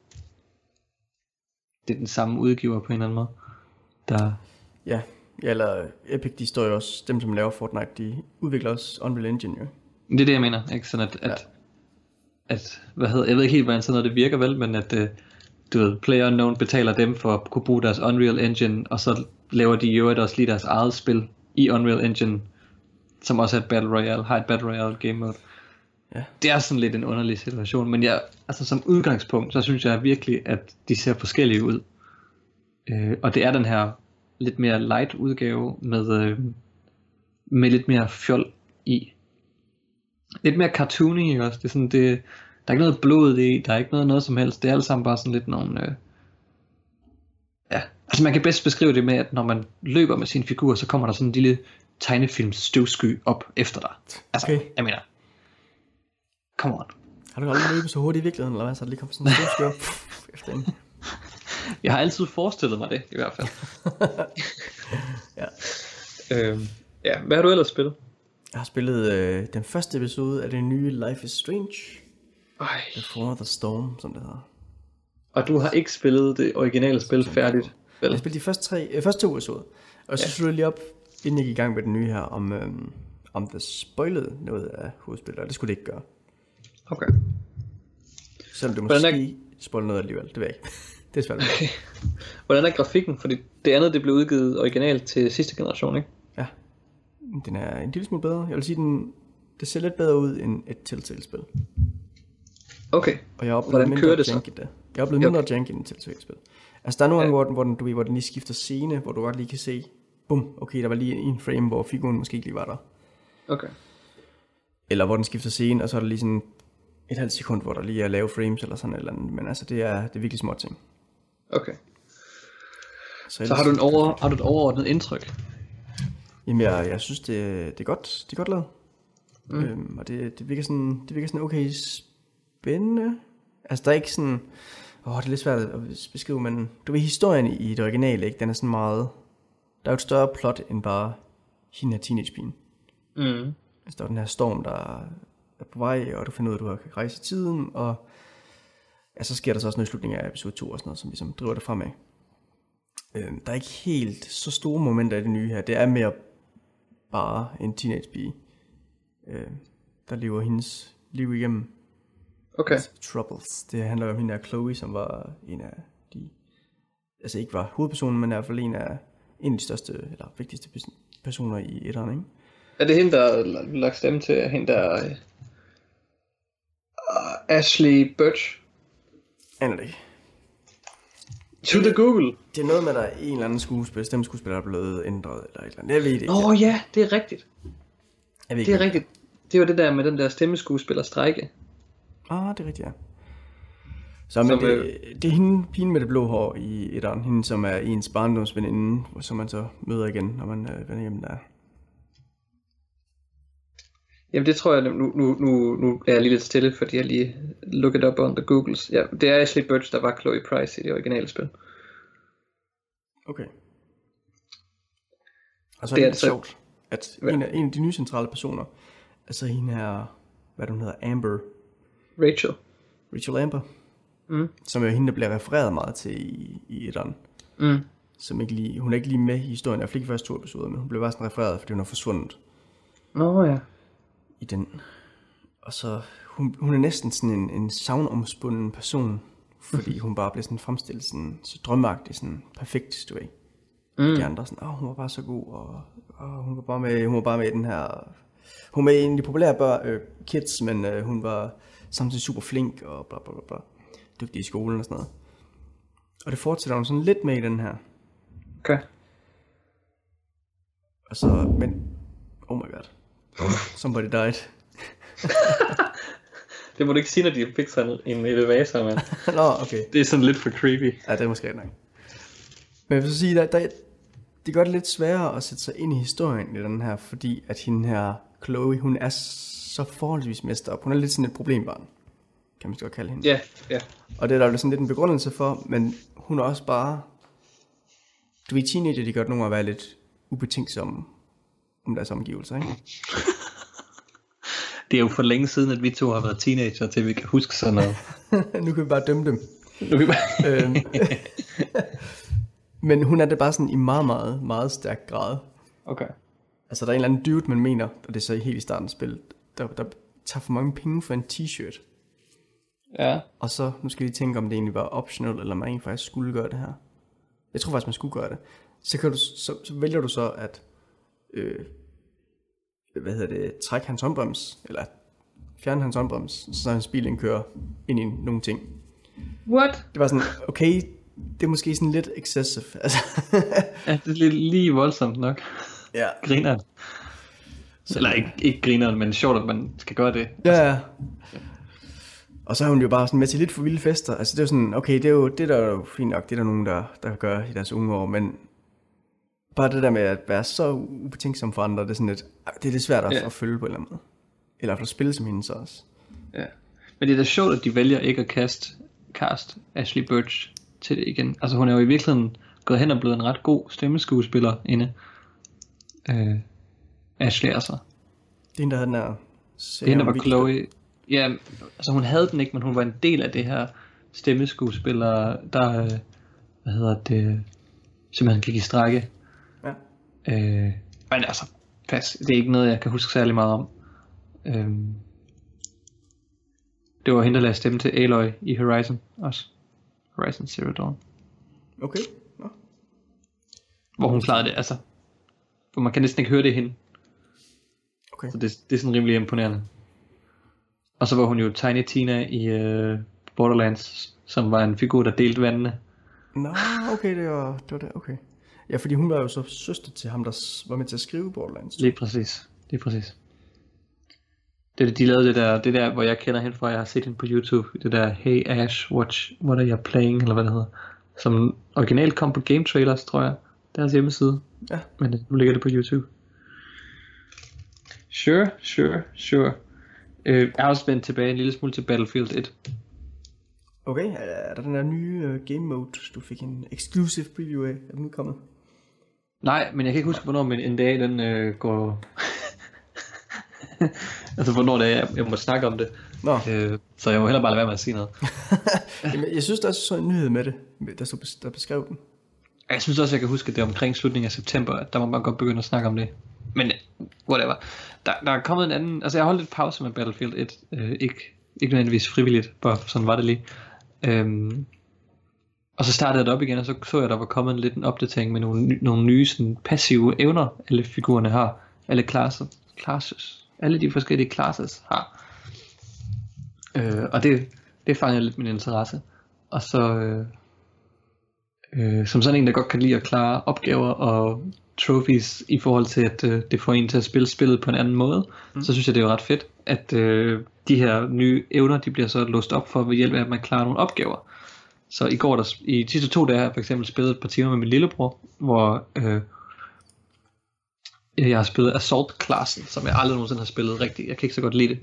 det er den samme udgiver på en eller anden måde, der, Ja, ja eller Epic, de står jo også, dem som laver Fortnite, de udvikler også Unreal Engine jo. Det er det, jeg mener. Ikke? Sådan at, at, Ja. at, hvad hedder, jeg ved ikke helt, hvordan sådan noget det virker vel, men at, øh, du ved, Player Unknown betaler dem for at kunne bruge deres Unreal Engine, og så laver de i øvrigt også lige deres eget spil i Unreal Engine, som også er et Battle Royale, har et Battle Royale game mode. Ja. Det er sådan lidt en underlig situation, men jeg, altså som udgangspunkt, så synes jeg virkelig, at de ser forskellige ud. Øh, og det er den her lidt mere light udgave med, øh, med lidt mere fjol i lidt mere cartoony, ikke også? Det er sådan, det, der er ikke noget blod i, der er ikke noget, noget som helst. Det er alle sammen bare sådan lidt nogle... Øh, ja, altså man kan bedst beskrive det med, at når man løber med sin figur, så kommer der sådan en lille tegnefilms støvsky op efter dig. Altså, Okay. jeg mener, come on. Har du aldrig løbet så hurtigt i virkeligheden, eller hvad? Så det lige kommet sådan en støvskør efter en. Jeg har altid forestillet mig det, i hvert fald. Ja. øhm, ja, hvad har du ellers spillet? Jeg har spillet øh, den første episode af det nye Life is Strange. Ej. Before the Storm, som det hedder. Og du har ikke spillet det originale spil færdigt, vel? Jeg spillede de første, tre, øh, første to episoder. Og så Ja. sluttede jeg lige op, inden jeg gik i gang med den nye her, om, øhm, om det spoilede noget af hovedspillet, og det skulle det ikke gøre. Okay. Selvom det Hvordan er- måske spoilede noget alligevel, det ved jeg ikke. det er svært. Hvordan er grafikken? Fordi det andet, det blev udgivet originalt til sidste generation, ikke? Ja, den er en lille smule bedre. Jeg vil sige, den, det ser lidt bedre ud end et Telltale-spil. Okay. Og jeg oplevede Hvordan mindre kører det så? janky der. Jeg oplevede mindre janky end Telltale-spil. Altså, der er nogle gange, hvor den, du ved, hvor den lige skifter scene, hvor du godt lige kan se, bum, okay, der var lige en frame, hvor figuren måske ikke lige var der. Okay. Eller hvor den skifter scene, og så er der lige sådan et halvt sekund, hvor der lige er lave frames eller sådan eller andet. Men altså, det er, det er virkelig små ting. Okay. Så har du, en over, har du et overordnet indtryk? Jamen, jeg, jeg synes, det, det, er godt, det er godt lavet. Mm. Øhm, og det, det, virker sådan, det virker sådan okay spændende. Altså, der er ikke sådan... Åh, det er lidt svært at beskrive, men du ved, historien i det originale, ikke? Den er sådan meget... Der er jo et større plot end bare hende her teenagepigen. Mm. Altså, der er den her storm, der er på vej, og du finder ud af, at du har rejse i tiden, og ja, så sker der så også noget i slutningen af episode 2 og sådan noget, som ligesom driver det fremad. Øh, der er ikke helt så store momenter i det nye her. Det er mere bare en teenage øh, der lever hendes liv igennem. Okay. Troubles. Det handler om hende der Chloe, som var en af de, altså ikke var hovedpersonen, men i hvert fald en af, en af de største, eller vigtigste personer i etteren, ikke? Er det hende, der lagt stemme til hende der... Uh, Ashley Birch? Aner det ikke. To the Google. Det er noget med, at der er en eller anden skuespiller, stemmeskuespiller, der er blevet ændret, eller et eller andet. Jeg ved det ikke. Åh oh, ja, det er rigtigt. Jeg ved Det er rigtigt. Det var det der med den der stemmeskuespiller strække. Ah, det er rigtigt, ja. Så men Som, det, det er hende, pigen med det blå hår i etteren, hende som er ens barndomsveninde, som man så møder igen, når man øh, vender hjem der. Jamen det tror jeg, nu, nu, nu, nu er jeg lige lidt stille, fordi jeg lige looked up on the Googles. Ja, det er Ashley Birch, der var Chloe Price i det originale spil. Okay. Og så er Det det, er lidt altså- sjovt, at en af, en af de nye centrale personer, altså hende her, hvad hun hedder, Amber, Rachel. Rachel Amber, Mm. som er hende, der bliver refereret meget til i, i etteren. Mm. Som ikke lige, hun er ikke lige med i historien, i hvert fald ikke første to episoder, men hun blev bare sådan refereret, fordi hun er forsvundet Nå ja. i den. Og så, hun, hun er næsten sådan en, en savnomspunden person, fordi hun bare bliver sådan fremstillet sådan, så drømmeagtig, sådan perfekt, du ved. Mm. De andre sådan, åh, hun var bare så god, og, og hun var bare med, hun var bare med i den her, hun var med i en af de populære bør, øh, kids, men øh, hun var samtidig super flink, og bla bla bla bla, dygtig i skolen og sådan noget. Og det fortsætter hun sådan lidt med i den her. Okay. Og så, men, oh my god, somebody died. Det må du ikke sige, når de fik sådan en elevator, mand. Nå, okay. Det er sådan lidt for creepy. Ja, det er måske nok. Men jeg vil så sige, der, der, det gør det lidt sværere at sætte sig ind i historien i den her, fordi at hende her, Chloe, hun er så forholdsvis mester op. Hun er lidt sådan et problembarn, kan man godt kalde hende. Ja, ja. Og det er der jo sådan lidt en begrundelse for, men hun er også bare... Du ved, teenager, de gør det nogle at være lidt ubetænksomme om deres omgivelser, ikke? Det er jo for længe siden, at vi to har været teenager, til vi kan huske sådan noget. nu kan vi bare dømme dem. Nu kan vi bare... Øhm, men hun er det bare sådan i meget, meget, meget stærk grad. Okay. Altså, der er en eller anden dude, man mener, og det er så helt i starten af spillet, der, der tager for mange penge for en t-shirt. Ja. Og så, nu skal jeg lige tænke, om det egentlig var optional, eller man egentlig faktisk skulle gøre det her. Jeg tror faktisk, man skulle gøre det. Så, kan du, så, så vælger du så at, øh, hvad hedder det, trække hans håndbrems, eller fjerne hans håndbrems, så hans bil kører ind i nogle ting. What? Det var sådan, okay, det er måske sådan lidt excessive. Altså, Ja, det er lige, lige voldsomt nok. ja. Grineren. Eller ikke, ikke grineren, men sjovt, at man skal gøre det. Ja, ja. Og så er hun jo bare sådan med til lidt for vilde fester. Altså det er jo sådan, okay, det er jo, det der er jo fint nok, det er der nogen, der, der gør i deres unge år, men bare det der med at være så ubetænksom for andre, det er sådan lidt, det er lidt svært at, Ja. at følge på en eller anden måde. Eller at spille som hende så også. Ja. Men det er da sjovt, at de vælger ikke at kaste cast Ashley Birch til det igen. Altså hun er jo i virkeligheden gået hen og blevet en ret god stemmeskuespiller inde. Øh, Ashley altså. Det er hende, der havde den der... Det hende, der var Chloe. Ja, altså hun havde den ikke, men hun var en del af det her stemmeskuespiller, der, øh, hvad hedder det, simpelthen gik i strække. Ja. Øh, men altså, pas, det er ikke noget, jeg kan huske særlig meget om. Øhm, det var hende, der lagde stemme til Aloy i Horizon også. Horizon Zero Dawn. Okay. Nå. Hvor hun klarede det, altså. Hvor man kan næsten ikke høre det i hende. Okay. Så det, det er sådan rimelig imponerende. Og så var hun jo Tiny Tina i uh, Borderlands, som var en figur, der delte vandene. Nå, okay, det var, det var det, okay. Ja, fordi hun var jo så søster til ham, der var med til at skrive Borderlands. Lige præcis. Lige præcis. Det, er de lavede det der, det der, hvor jeg kender hende fra, jeg har set hende på YouTube, det der, Hey Ash, watch, what are you playing, eller hvad det hedder. som originalt kom på Game Trailers, tror jeg. Deres hjemmeside. Ja. Men øh, nu ligger det på YouTube. Sure, sure, sure. Øh, jeg har også vendt tilbage en lille smule til Battlefield 1. Okay, er er der den der nye uh, game mode, du fik en exclusive preview af? Er den udkommet? Nej, men jeg kan ikke huske, hvornår min en dag den øh, går... altså, hvornår det er, jeg, jeg må snakke om det. Nå, Øh, så jeg må hellere bare lade være med at sige noget. Jamen, jeg synes, der er så en nyhed med det, der, så der beskrev den. Jeg synes også, jeg kan huske, at det er omkring slutningen af september, at der må man godt begynde at snakke om det. Men whatever. Der, der er kommet en anden... Altså, jeg holdt lidt pause med Battlefield 1. Øh, ikke, ikke nødvendigvis frivilligt, bare sådan var det lige. Øhm, og så startede jeg det op igen, og så så jeg, at der var kommet en lidt en opdatering med nogle, nogle nye sådan, passive evner, alle figurerne har. Alle klasser, classes. Alle de forskellige classes har. Øh, og det, det fangede lidt min interesse. Og så... Øh, øh, som sådan en, der godt kan lide at klare opgaver og trophies i forhold til, at øh, det får en til at spille spillet på en anden måde, mm. så synes jeg, det er jo ret fedt, at øh, de her nye evner, de bliver så låst op for ved hjælp af, at man klarer nogle opgaver. Så i går, der, i de sidste to dage, har jeg for eksempel spillet et par timer med min lillebror, hvor øh, jeg har spillet Assault-klassen, som jeg aldrig nogensinde har spillet rigtigt. Jeg kan ikke så godt lide det.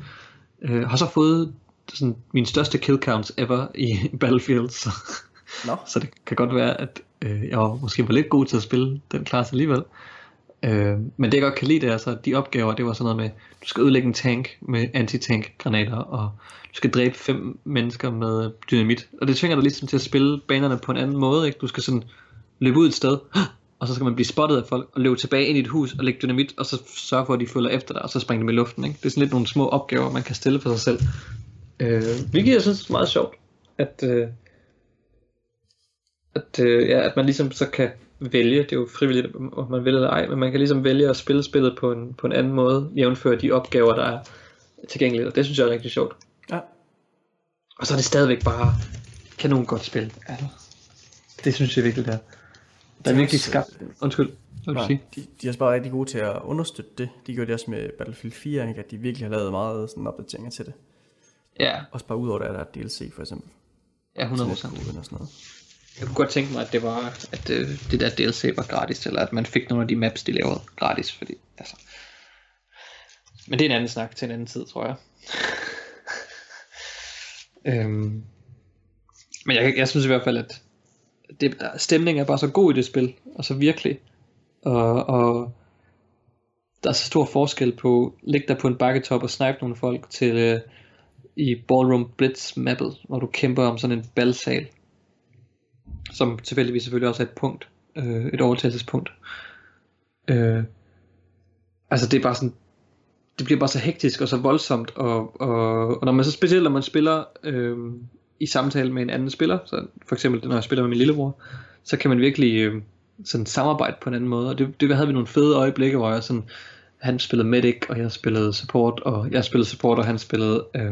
Øh, har så fået sådan, min største kill counts ever i Battlefield, så No. så det kan godt være, at øh, jeg var, måske var lidt god til at spille den klasse alligevel. Øh, men det jeg godt kan lide, det er så, at de opgaver, det var sådan noget med, du skal ødelægge en tank med anti-tank granater, og du skal dræbe fem mennesker med dynamit. Og det tvinger dig ligesom til at spille banerne på en anden måde, ikke? Du skal sådan løbe ud et sted, og så skal man blive spottet af folk, og løbe tilbage ind i et hus og lægge dynamit, og så sørge for, at de følger efter dig, og så springe dem i luften, ikke? Det er sådan lidt nogle små opgaver, man kan stille for sig selv. Øh, hvilket jeg synes er meget sjovt, at, øh, at, øh, ja, at man ligesom så kan vælge, det er jo frivilligt, om man vil eller ej, men man kan ligesom vælge at spille spillet på en, på en anden måde, jævnfør de opgaver, der er tilgængelige, og det synes jeg er rigtig sjovt. ja. Og så er det stadigvæk bare kanon godt spil. Altså, det synes jeg virkelig, det er. Der er Det er virkelig skabt... Undskyld, vil du Nej, sige? de, de er også bare rigtig gode til at understøtte det. De gjorde det også med Battlefield 4, ikke? at de virkelig har lavet meget sådan opdateringer til det. Ja, Også bare ud over det, at der er DLC for eksempel. ja 100%. Sådan og sådan noget. Jeg kunne godt tænke mig, at det var, at øh, det der DLC var gratis, eller at man fik nogle af de maps, de lavede gratis, fordi, altså... Men det er en anden snak til en anden tid, tror jeg. øhm, men jeg, jeg synes i hvert fald, at det, stemningen er bare så god i det spil, og så virkelig. Og, og der er så stor forskel på ligge der på en bakketop og snipe nogle folk til øh, i Ballroom Blitz mappet, hvor du kæmper om sådan en balsal som tilfældigvis selvfølgelig også er et punkt, øh, et overtagelsespunkt. Øh, altså det er bare sådan, det bliver bare så hektisk og så voldsomt, og, og, og når man så specielt når man spiller øh, i samtale med en anden spiller, så for eksempel når jeg spiller med min lillebror, så kan man virkelig øh, sådan samarbejde på en anden måde, og det, det havde vi nogle fede øjeblikke, hvor jeg sådan, han spillede medic, og jeg spillede support, og jeg spillede support, og han spillede øh,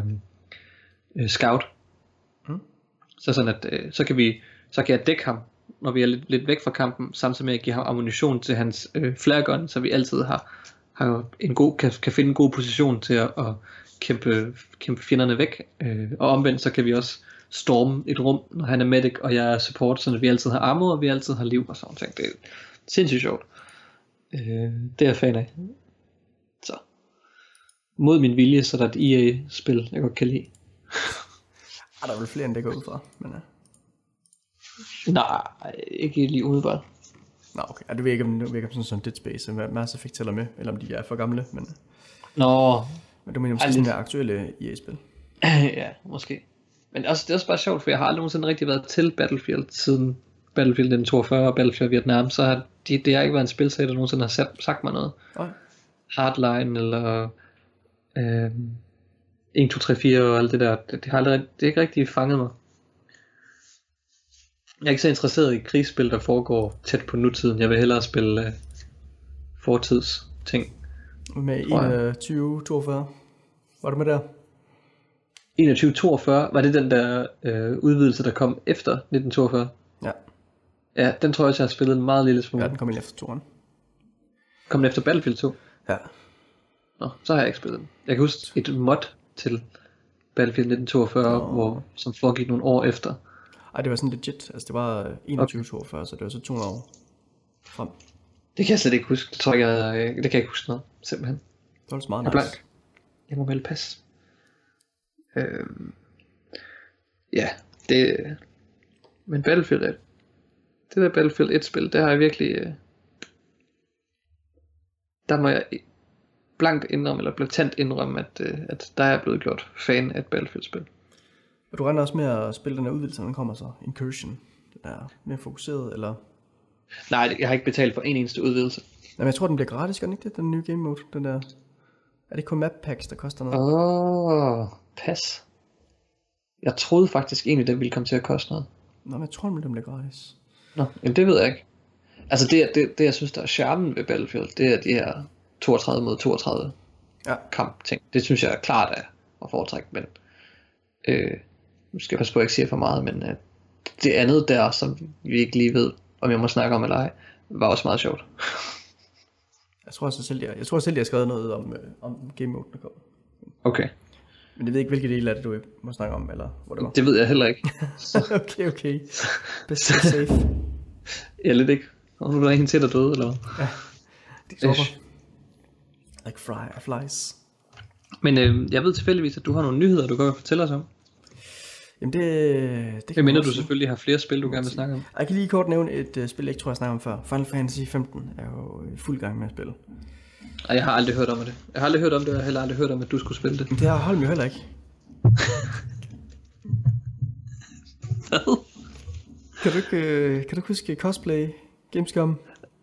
øh, scout. Mm. Så sådan at, øh, så kan vi, så kan jeg dække ham, når vi er lidt, lidt væk fra kampen, samtidig med at give ham ammunition til hans øh, flare gun, så vi altid har, har en god, kan, kan finde en god position til at, at kæmpe, kæmpe fjenderne væk. Øh, og omvendt så kan vi også storme et rum, når han er medic, og jeg er support, så vi altid har armor, og vi altid har liv og sådan noget. Det er sindssygt sjovt. Øh, det er jeg fan af. Så. Mod min vilje, så der er et EA-spil, jeg godt kan lide. Ah, der er vel flere, end det går ud fra. Men, ja. Nej, ikke lige umiddelbart. Nå, okay. Ja, det om det virker sådan som Dead Space, og Mass Effect tæller med, eller om de er for gamle, men, Nå, men du mener måske sådan lidt. der aktuelle EA-spil. ja, måske. Men også, det er også bare sjovt, for jeg har aldrig nogensinde rigtig været til Battlefield siden Battlefield 1942 og Battlefield Vietnam, så har de, det har ikke været en spilserie, der nogensinde har sagt, sagt mig noget. Nej. Hardline eller øh, 1, 2, 3, 4 og alt det der, det, det har aldrig, det har ikke rigtig fanget mig. Jeg er ikke så interesseret i krigsspil, der foregår tæt på nutiden. Jeg vil hellere spille øh, fortids ting. Med Tror jeg. 21, 42. Var du med der? 2142, var det den der øh, udvidelse, der kom efter 1942? Ja. Ja, den tror jeg også, jeg har spillet en meget lille smule. Ja, den kom ind efter toren. Kom den efter Battlefield 2? Ja. Nå, så har jeg ikke spillet den. Jeg kan huske et mod til Battlefield 1942, Nå. hvor, som foregik nogle år efter. Ej, det var sådan legit. Altså, det var øh, 21 okay. 42, så det var så 200 år frem. Det kan jeg slet ikke huske. Det tror jeg, jeg det kan jeg ikke huske noget, simpelthen. Det var meget Jeg nice. blank. Jeg må melde pas. Øhm, ja, det... Men Battlefield 1. Det der Battlefield 1-spil, det har jeg virkelig... Øh, der må jeg blankt indrømme, eller blatant indrømme, at, øh, at der er jeg blevet gjort fan af et Battlefield-spil. Og du regner også med at spille den her udvidelse, når den kommer så. Incursion. Den er mere fokuseret, eller... Nej, jeg har ikke betalt for en eneste udvidelse. Jamen, jeg tror, den bliver gratis, gør den ikke det? Den nye game mode, den der... Er det kun map packs, der koster noget? Åh, oh, pas. Jeg troede faktisk egentlig, det ville komme til at koste noget. Nå, men jeg tror, den bliver gratis. Nå, jamen det ved jeg ikke. Altså det, det, det jeg synes, der er charmen ved Battlefield, det er de her 32 mod 32 Ja. kamp ting. Det synes jeg er klart af at foretrække, men øh, nu skal jeg passe på, at jeg ikke siger for meget, men øh, det andet der, som vi ikke lige ved, om jeg må snakke om eller ej, var også meget sjovt. Jeg tror også selv, jeg, jeg tror selv, jeg har skrevet noget om, øh, om game mode, der kommer. Okay, Men jeg ved ikke, hvilke del af det, du må snakke om, eller hvor det var. det ved jeg heller ikke. okay, okay. Best safe. Jeg er lidt ikke. Og nu er der en til, der døde, eller hvad? De stopper. Ish. Like fly, flies. Men øh, jeg ved tilfældigvis, at du har nogle nyheder, du vil fortælle os om. Jamen det, det kan minder man du selvfølgelig har flere spil, du gerne vil snakke om. Jeg kan lige kort nævne et uh, spil, jeg ikke tror, jeg snakker om før. Final Fantasy 15 er jo i fuld gang med at spille. Ej, jeg har aldrig hørt om det. Jeg har aldrig hørt om det, og jeg har heller aldrig hørt om, at du skulle spille det. Men det har Holm jo heller ikke. Hvad? Kan du ikke, øh, kan du huske cosplay Gamescom?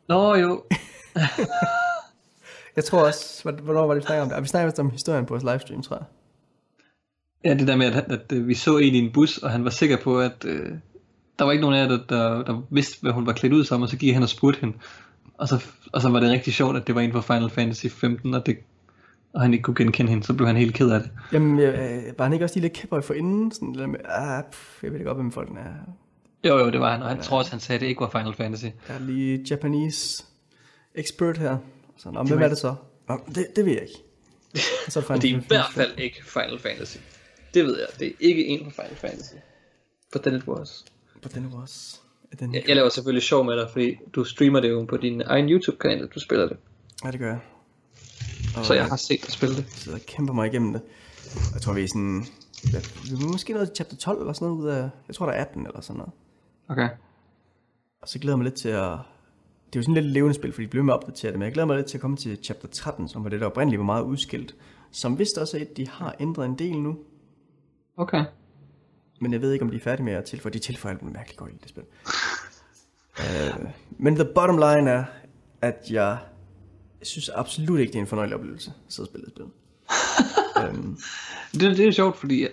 Nå jo. Jeg tror også, hvor- hvornår var det, vi snakkede om det? Vi snakkede om historien på vores livestream, tror jeg. Ja, det der med, at, at, at øh, vi så en i en bus, og han var sikker på, at øh, der var ikke nogen af jer, der, der, der vidste, hvad hun var klædt ud som, og så gik han og spurgte hende. Og så, og så var det rigtig sjovt, at det var en fra Final Fantasy 15, og, det, og han ikke kunne genkende hende, så blev han helt ked af det. Jamen, øh, var han ikke også lige lidt kæpper for inden? Sådan lidt med, ah, pff, jeg ved ikke godt, hvem folk er. Jo, jo, det var han, og han tror også, han sagde, at det ikke var Final Fantasy. Jeg er lige Japanese expert her. Så, nå, men hvem er det så? Nå, det, det ved jeg ikke. Så er det det er i hvert fald ikke Final Fantasy. Det ved jeg, det er ikke en fra Final Fantasy. But then it was. But then it was. Den, Jeg, jeg laver selvfølgelig sjov med dig, fordi du streamer det jo på din egen YouTube-kanal, at du spiller det. Ja, det gør jeg. Og Så jeg har set dig spille det. sidder og kæmper mig igennem det. Jeg tror, vi er sådan... Ja, vi er måske noget chapter 12 eller sådan noget ud af... Jeg tror, der er 18 eller sådan noget. Okay. Og så glæder jeg mig lidt til at... Det er jo sådan lidt et levende spil, fordi de bliver med at opdatere det, men jeg glæder mig lidt til at komme til chapter 13, som var det, der oprindeligt var meget udskilt. Som vist også er et, de har ændret en del nu. Okay. Men jeg ved ikke, om de er færdige med at tilføje. De tilføjer alt mærkeligt godt i det spil. uh, men the bottom line er, at jeg synes absolut ikke, det er en fornøjelig oplevelse at sidde og spille det spil. Det, det er jo sjovt, fordi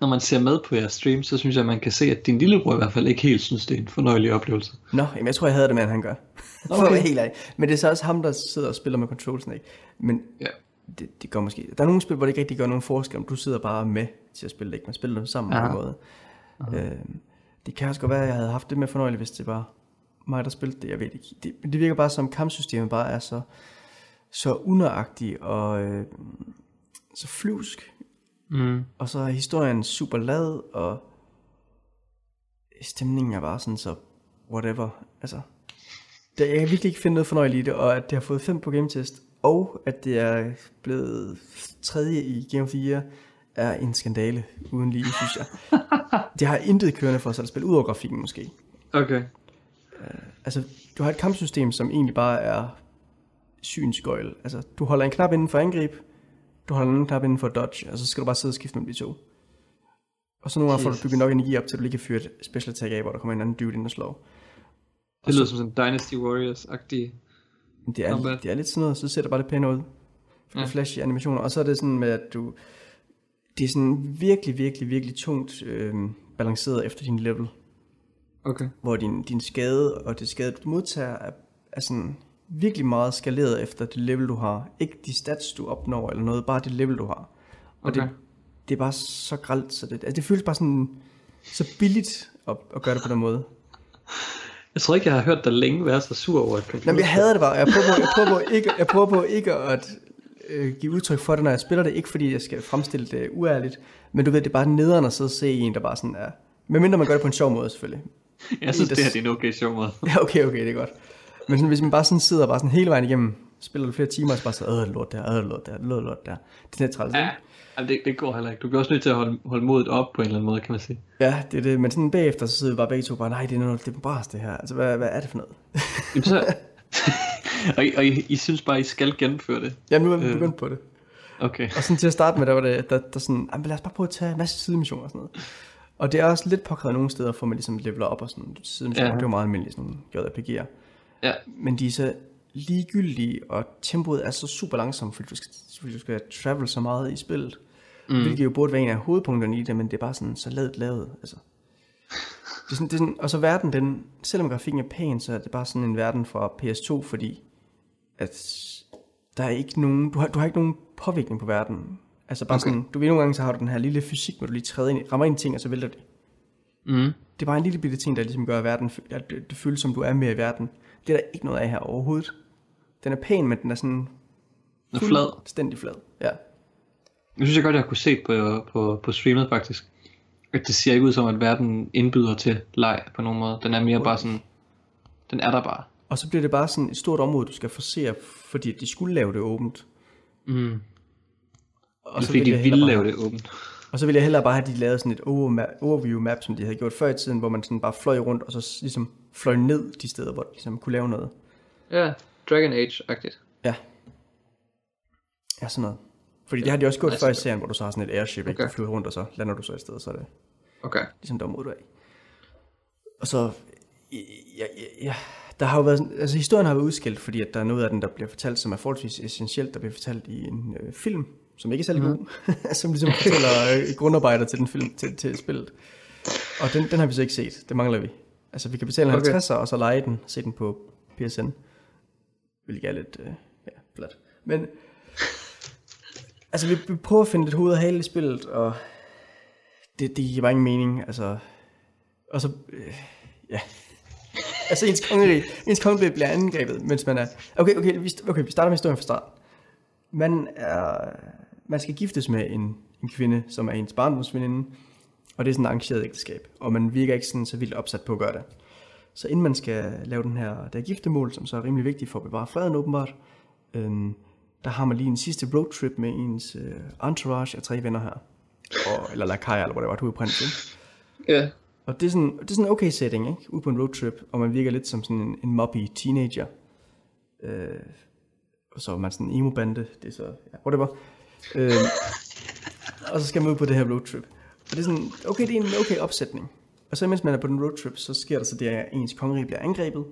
når man ser med på jeres stream, så synes jeg, at man kan se, at din lillebror i hvert fald ikke helt synes, det er en fornøjelig oplevelse. Nå, jamen jeg tror, jeg havde det med, end han gør. For Okay. at være helt ærlig. Men det er så også ham, der sidder og spiller med controlsen, ikke? Men Ja. Det, det gør måske... Der er nogle spil, hvor det ikke rigtig gør nogen forskel, om du sidder bare med til at spille det, ikke? Man spiller dem sammen Aha. på en måde. Øhm, det kan også godt være, at jeg havde haft det med fornøjeligt, hvis det var mig, der spillede det. Jeg ved ikke. Det, det virker bare som kampsystemet bare er så, så unøjagtigt og øh, så flyvsk. Mm. Og så er historien super lad, og stemningen er bare sådan så whatever. Altså, det, jeg kan virkelig ikke finde noget fornøjeligt i det, og at det har fået 5 på Game Test, og at det er blevet tredje i Game of the Year, er en skandale uden lige, synes jeg. det har intet kørende for sig at spille, ud over grafikken måske. Okay. Altså, du har et kampsystem, som egentlig bare er synsgøjl. Altså, du holder en knap inden for angreb, du holder en anden knap inden for dodge, og så skal du bare sidde og skifte mellem de to. Og så nogle gange får du bygget nok energi op, til du lige kan fyre et special attack af, hvor der kommer en anden dude ind og slår. Det lyder som sådan Dynasty Warriors-agtig. Det er, det er lidt sådan noget, så ser det bare lidt pænt ud. Ja. Flashy animationer. Og så er det sådan med, at du... Det er sådan virkelig, virkelig, virkelig tungt øh, balanceret efter din level. Okay. Hvor din, din skade og det skade, du modtager, er, er sådan virkelig meget skaleret efter det level, du har. Ikke de stats, du opnår eller noget, bare det level, du har. Og Okay. det, det er bare så gralt, så det, altså det føles bare sådan så billigt at, at gøre det på den måde. Jeg tror ikke, jeg har hørt dig længe være så sur over et computer. Nå, men jeg hader det bare. Jeg prøver på, jeg prøver på ikke, jeg prøver på ikke at øh, give udtryk for det, når jeg spiller det. Ikke fordi jeg skal fremstille det uærligt. Men du ved, det er bare nederen at sidde og se en, der bare sådan er Medmindre man gør det på en sjov måde, selvfølgelig. Jeg synes, det- det her det er en okay sjov måde. Ja, okay, okay, det er godt. Men sådan, hvis man bare sådan sidder bare sådan hele vejen igennem, spiller du flere timer, og så bare så, øh, lort der, øh, lort der, lort, lort der. Det er lidt træls, Ja, ikke? Jamen, det, det går heller ikke. Du bliver også nødt til at holde, holde modet op på en eller anden måde, kan man sige. Ja, det er det. Men sådan bagefter, så sidder vi bare begge to bare, nej, det er noget, det er bras, det her. Altså, hvad, hvad er det for noget? Jamen, så... og, I, og I, I, synes bare, I skal gennemføre det. Jamen, nu er vi Øh. begyndt på det. Okay. Og sådan til at starte med, der var det, der, der sådan, jamen, lad os bare prøve at tage en masse sidemissioner og sådan noget. Og det er også lidt påkrævet nogle steder, for man ligesom leveler op og sådan sidemissioner. Ja. Ja. Det er jo meget almindeligt, sådan nogle JRPG'er. Ja, Men de er så ligegyldige, og tempoet er så super langsomt, fordi du skal, fordi du skal travel så meget i spillet. Mm. Hvilket jo burde være en af hovedpunkterne i det, men det er bare sådan så lavet lavet. Altså. Det er sådan, det er sådan, og så verden, den, selvom grafikken er pæn, så er det bare sådan en verden fra PS2, fordi at der er ikke nogen, du har, du har ikke nogen påvirkning på verden. Altså bare Okay. sådan, du ved nogle gange, så har du den her lille fysik, hvor du lige træder ind, i- rammer ind i ting, og så vælter det. mm. Det er bare en lille bitte ting, der ligesom gør, at, verden, at det, det føles som, du er med i verden. Det er der ikke noget af her overhovedet. Den er pæn, men den er sådan Den er flad. fuldstændig flad. Ja. Jeg synes jeg godt, jeg kunne se på, på, på streamet faktisk. At det ser ikke ud som, at verden indbyder til leg på nogen måde. Den er mere bare sådan... Den er der bare. Og så bliver det bare sådan et stort område, du skal forsere, fordi de skulle lave det åbent. Mm. Og så fordi vil de ville lave det åbent. Og så ville jeg hellere bare have, at de lavede sådan et overview map, som de havde gjort før i tiden, hvor man sådan bare fløj rundt, og så ligesom fløj ned de steder, hvor de ligesom kunne lave noget. Ja, Dragon Age-agtigt. Ja. Ja, sådan noget. Fordi det har de også gjort nice. før i serien, hvor du så har sådan et airship, ikke? Okay. Du flyver rundt, og så lander du så et sted, så er det Okay. ligesom det område, du er i. Og så, ja, ja, ja, der har jo været, altså historien har været udskilt, fordi at der er noget af den, der bliver fortalt, som er forholdsvis essentielt, der bliver fortalt i en øh, film, som ikke er særlig god, som ligesom fortæller øh, grundarbejder til den film, til, til spillet. Og den, den har vi så ikke set, det mangler vi. Altså vi kan betale en Okay. 50'er, og så lege den, se den på PSN. Hvilket er lidt, øh, ja, flat. Men, altså vi, vi prøver at finde lidt hoved og hale i spillet, og det, det giver bare ingen mening, altså. Og så, øh, ja. Altså ens kongerige, ens kongerige bliver angrebet, mens man er... Okay, okay, vi, okay, vi starter med historien fra start. Man er... Man skal giftes med en, en kvinde, som er ens barndomsveninde, og det er sådan et arrangeret ægteskab, og man virker ikke sådan så vildt opsat på at gøre det. Så inden man skal lave den her, der giftemål, som så er rimelig vigtigt for at bevare freden åbenbart, øhm, der har man lige en sidste roadtrip med ens øh, entourage af tre venner her. Og, eller lakajer, eller hvor det var, du er prins, ikke? Ja. Og det er sådan, det er sådan en okay setting, ikke? Ude på en roadtrip, og man virker lidt som sådan en, en moppy teenager. Øh, og så er man sådan en emo-bande, det er så, ja, whatever. Øh, og så skal man ud på det her roadtrip. Og det er sådan, okay, det er en okay opsætning. Og så mens man er på den roadtrip, så sker der så det, at ens kongerige bliver angrebet,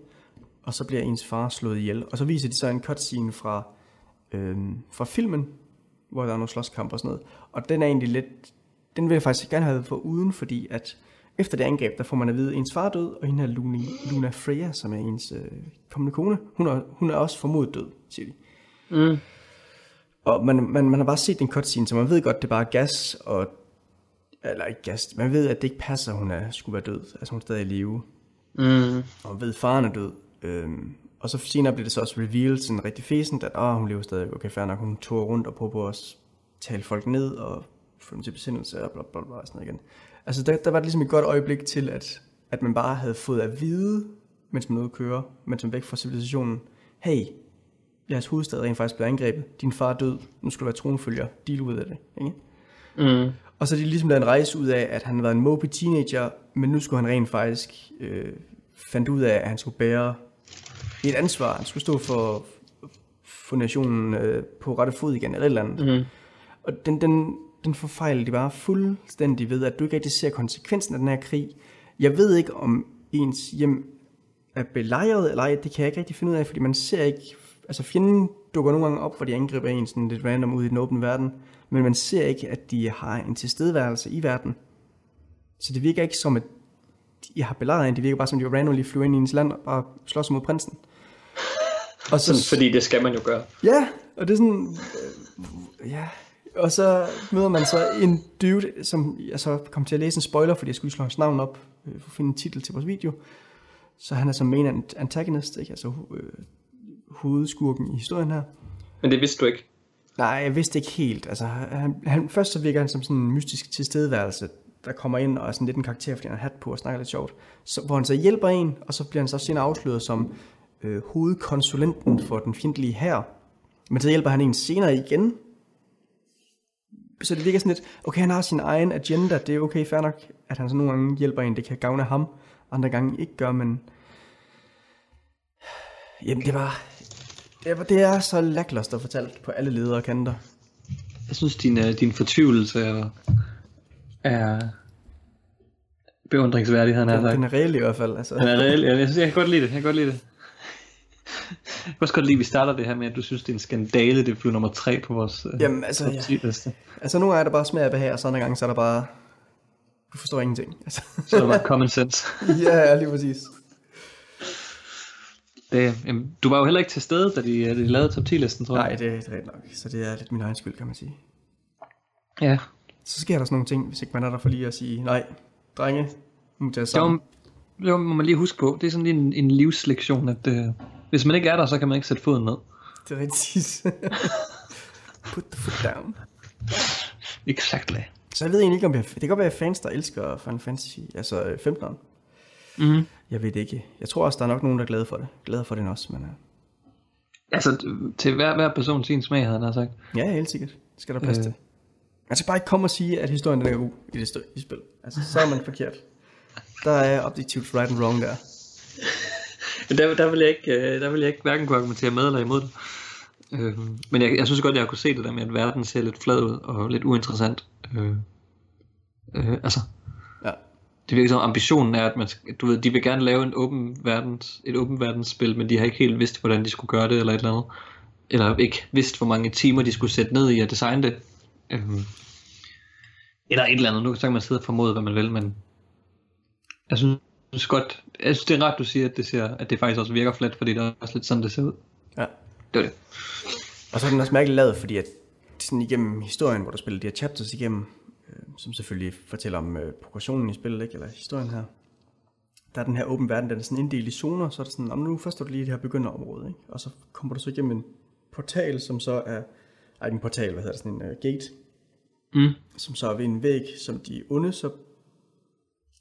og så bliver ens far slået ihjel. Og så viser de så en cutscene fra, øh, fra filmen, hvor der er nogle slåskamp og sådan noget. Og den er egentlig lidt, den vil jeg faktisk gerne have for uden, fordi at efter det angreb, der får man at vide, at ens far er død, og hende her Luna, Luna Freya, som er ens øh, kommende kone, hun er, hun er også formodet død, siger de. Mm. Og man, man, man har bare set en cutscene, så man ved godt, det er bare gas, og, eller ikke gas, man ved, at det ikke passer, at hun er, skulle være død, altså hun er stadig i live, Mm. og ved, at faren er død. Øhm, og så senere bliver det så også revealed sådan rigtig fæsent, at åh, hun lever stadig, okay, fair nok, hun tog rundt og prøvede på at tale folk ned, og få dem til besindelse, og bla bla bla, og sådan noget igen. Altså der, der var det ligesom et godt øjeblik til, at, at man bare havde fået at vide, mens man nåede at køre, mens man væk fra civilisationen, hey, jeres hovedstad er rent faktisk blevet angrebet, din far er død, nu skal du være tronfølger, deal ud af det, ikke? Mm. Og så er de ligesom lavet en rejse ud af, at han har været en moped teenager, men nu skulle han rent faktisk øh, fandt ud af, at han skulle bære et ansvar. Han skulle stå for, for nationen øh, på rette fod igen, eller et eller andet. Mm. Og den, den, den forfejler de bare fuldstændig ved, at du ikke rigtig ser konsekvensen af den her krig. Jeg ved ikke, om ens hjem er belejret eller ej, det kan jeg ikke rigtig finde ud af, fordi man ser ikke, altså fjenden dukker nogle gange op, hvor de angriber en sådan lidt random ud i den åbne verden, men man ser ikke, at de har en tilstedeværelse i verden. Så det virker ikke som, at de har belejret en, det virker bare som, at de randomly flyver ind i ens land og bare slås mod prinsen. Og så, Sådan, fordi det skal man jo gøre. Ja, og det er sådan, øh, ja, og så møder man så en dude, som jeg så kom til at læse en spoiler, fordi jeg skulle slå hans navn op, øh, for at finde en titel til vores video. Så han er som main ant- antagonist, ikke? altså øh, hovedskurken i historien her. Men det vidste du ikke. Nej, jeg vidste ikke helt. Altså, han, han, først så virker han som sådan en mystisk tilstedeværelse, der kommer ind og er sådan lidt en karakter, fordi han har hat på og snakker lidt sjovt. Så, hvor han så hjælper en, og så bliver han så senere afsløret som øh, hovedkonsulenten for den fjendtlige her. Men så hjælper han en senere igen. Så det virker sådan lidt, okay, han har sin egen agenda, det er okay, fair nok, at han så nogle gange hjælper en, det kan gavne ham, andre gange ikke gør, men... Jamen, det var... Det, var, det er så lackluster fortalt på alle ledere og kanter. Jeg synes, din, øh, din fortvivlelse er, er beundringsværdig, han har sagt. Den er reel i hvert fald. Altså. Han er reel. Jeg, synes, jeg kan godt lide det. Jeg kan godt lide det. Jeg kan også godt lide, at vi starter det her med, at du synes, det er en skandale, det blev nummer tre på vores øh, Jamen, altså, ja. 10 liste. altså nogle gange er der bare smag af behag, og så andre gange så er der bare... Du forstår ingenting. Altså. Så er der bare common sense. ja, ja, lige præcis. Det, jamen, du var jo heller ikke til stede, da de, de lavede top 10 listen, tror jeg. Nej, det er rigtigt nok. Så det er lidt min egen skyld, kan man sige. Ja. Så sker der sådan nogle ting, hvis ikke man er der for lige at sige, nej, drenge, nu må tage Det sammen. var, det må man lige huske på. Det er sådan lige en, en livslektion, at øh, hvis man ikke er der, så kan man ikke sætte foden ned. Det er rigtigt. Put the foot down. Exactly. Så jeg ved egentlig ikke, om jeg... Det kan godt være, er fans, der elsker Final Fantasy, altså øh, 15'eren. Mm. Jeg ved det ikke. Jeg tror også, der er nok nogen, der er glade for det. Glade for den også, men... Uh... Altså, til hver, hver person sin smag, havde han sagt. Ja, helt sikkert. Det skal der plads Øh. til. Skal bare ikke komme og sige, at historien den er god i det stø- i spil. Altså, så er man forkert. Der er objektivt right and wrong der. Men der, der, vil jeg ikke, øh, der vil jeg ikke hverken kunne argumentere med eller imod det. Øh, men jeg, jeg synes godt, jeg kunne se det der med, at verden ser lidt flad ud og lidt uinteressant. Øh, øh, altså. Det virker som ambitionen er, at man, du ved, de vil gerne lave en åben verdens, et åben verdensspil, men de har ikke helt vidst, hvordan de skulle gøre det eller et eller andet. Eller ikke vidst, hvor mange timer de skulle sætte ned i at designe det. Øh, eller et eller andet. Nu kan man sidde og formode, hvad man vil, men jeg synes godt, jeg synes, det er rart, du siger, at det, ser, at det faktisk også virker flat, fordi det er også lidt sådan, det ser ud. ja. Det var det. Og så er den også mærkeligt lavet, fordi at sådan igennem historien, hvor du spiller de her chapters igennem, øh, som selvfølgelig fortæller om øh, progressionen i spillet, ikke? eller historien her, der er den her åben verden, den er sådan inddelt i zoner, så er det sådan, om nu først er du lige i det her begynderområde, ikke? og så kommer du så igennem en portal, som så er, ej en portal, hvad hedder det, sådan en uh, gate, Mm. som så er ved en væg, som de onde så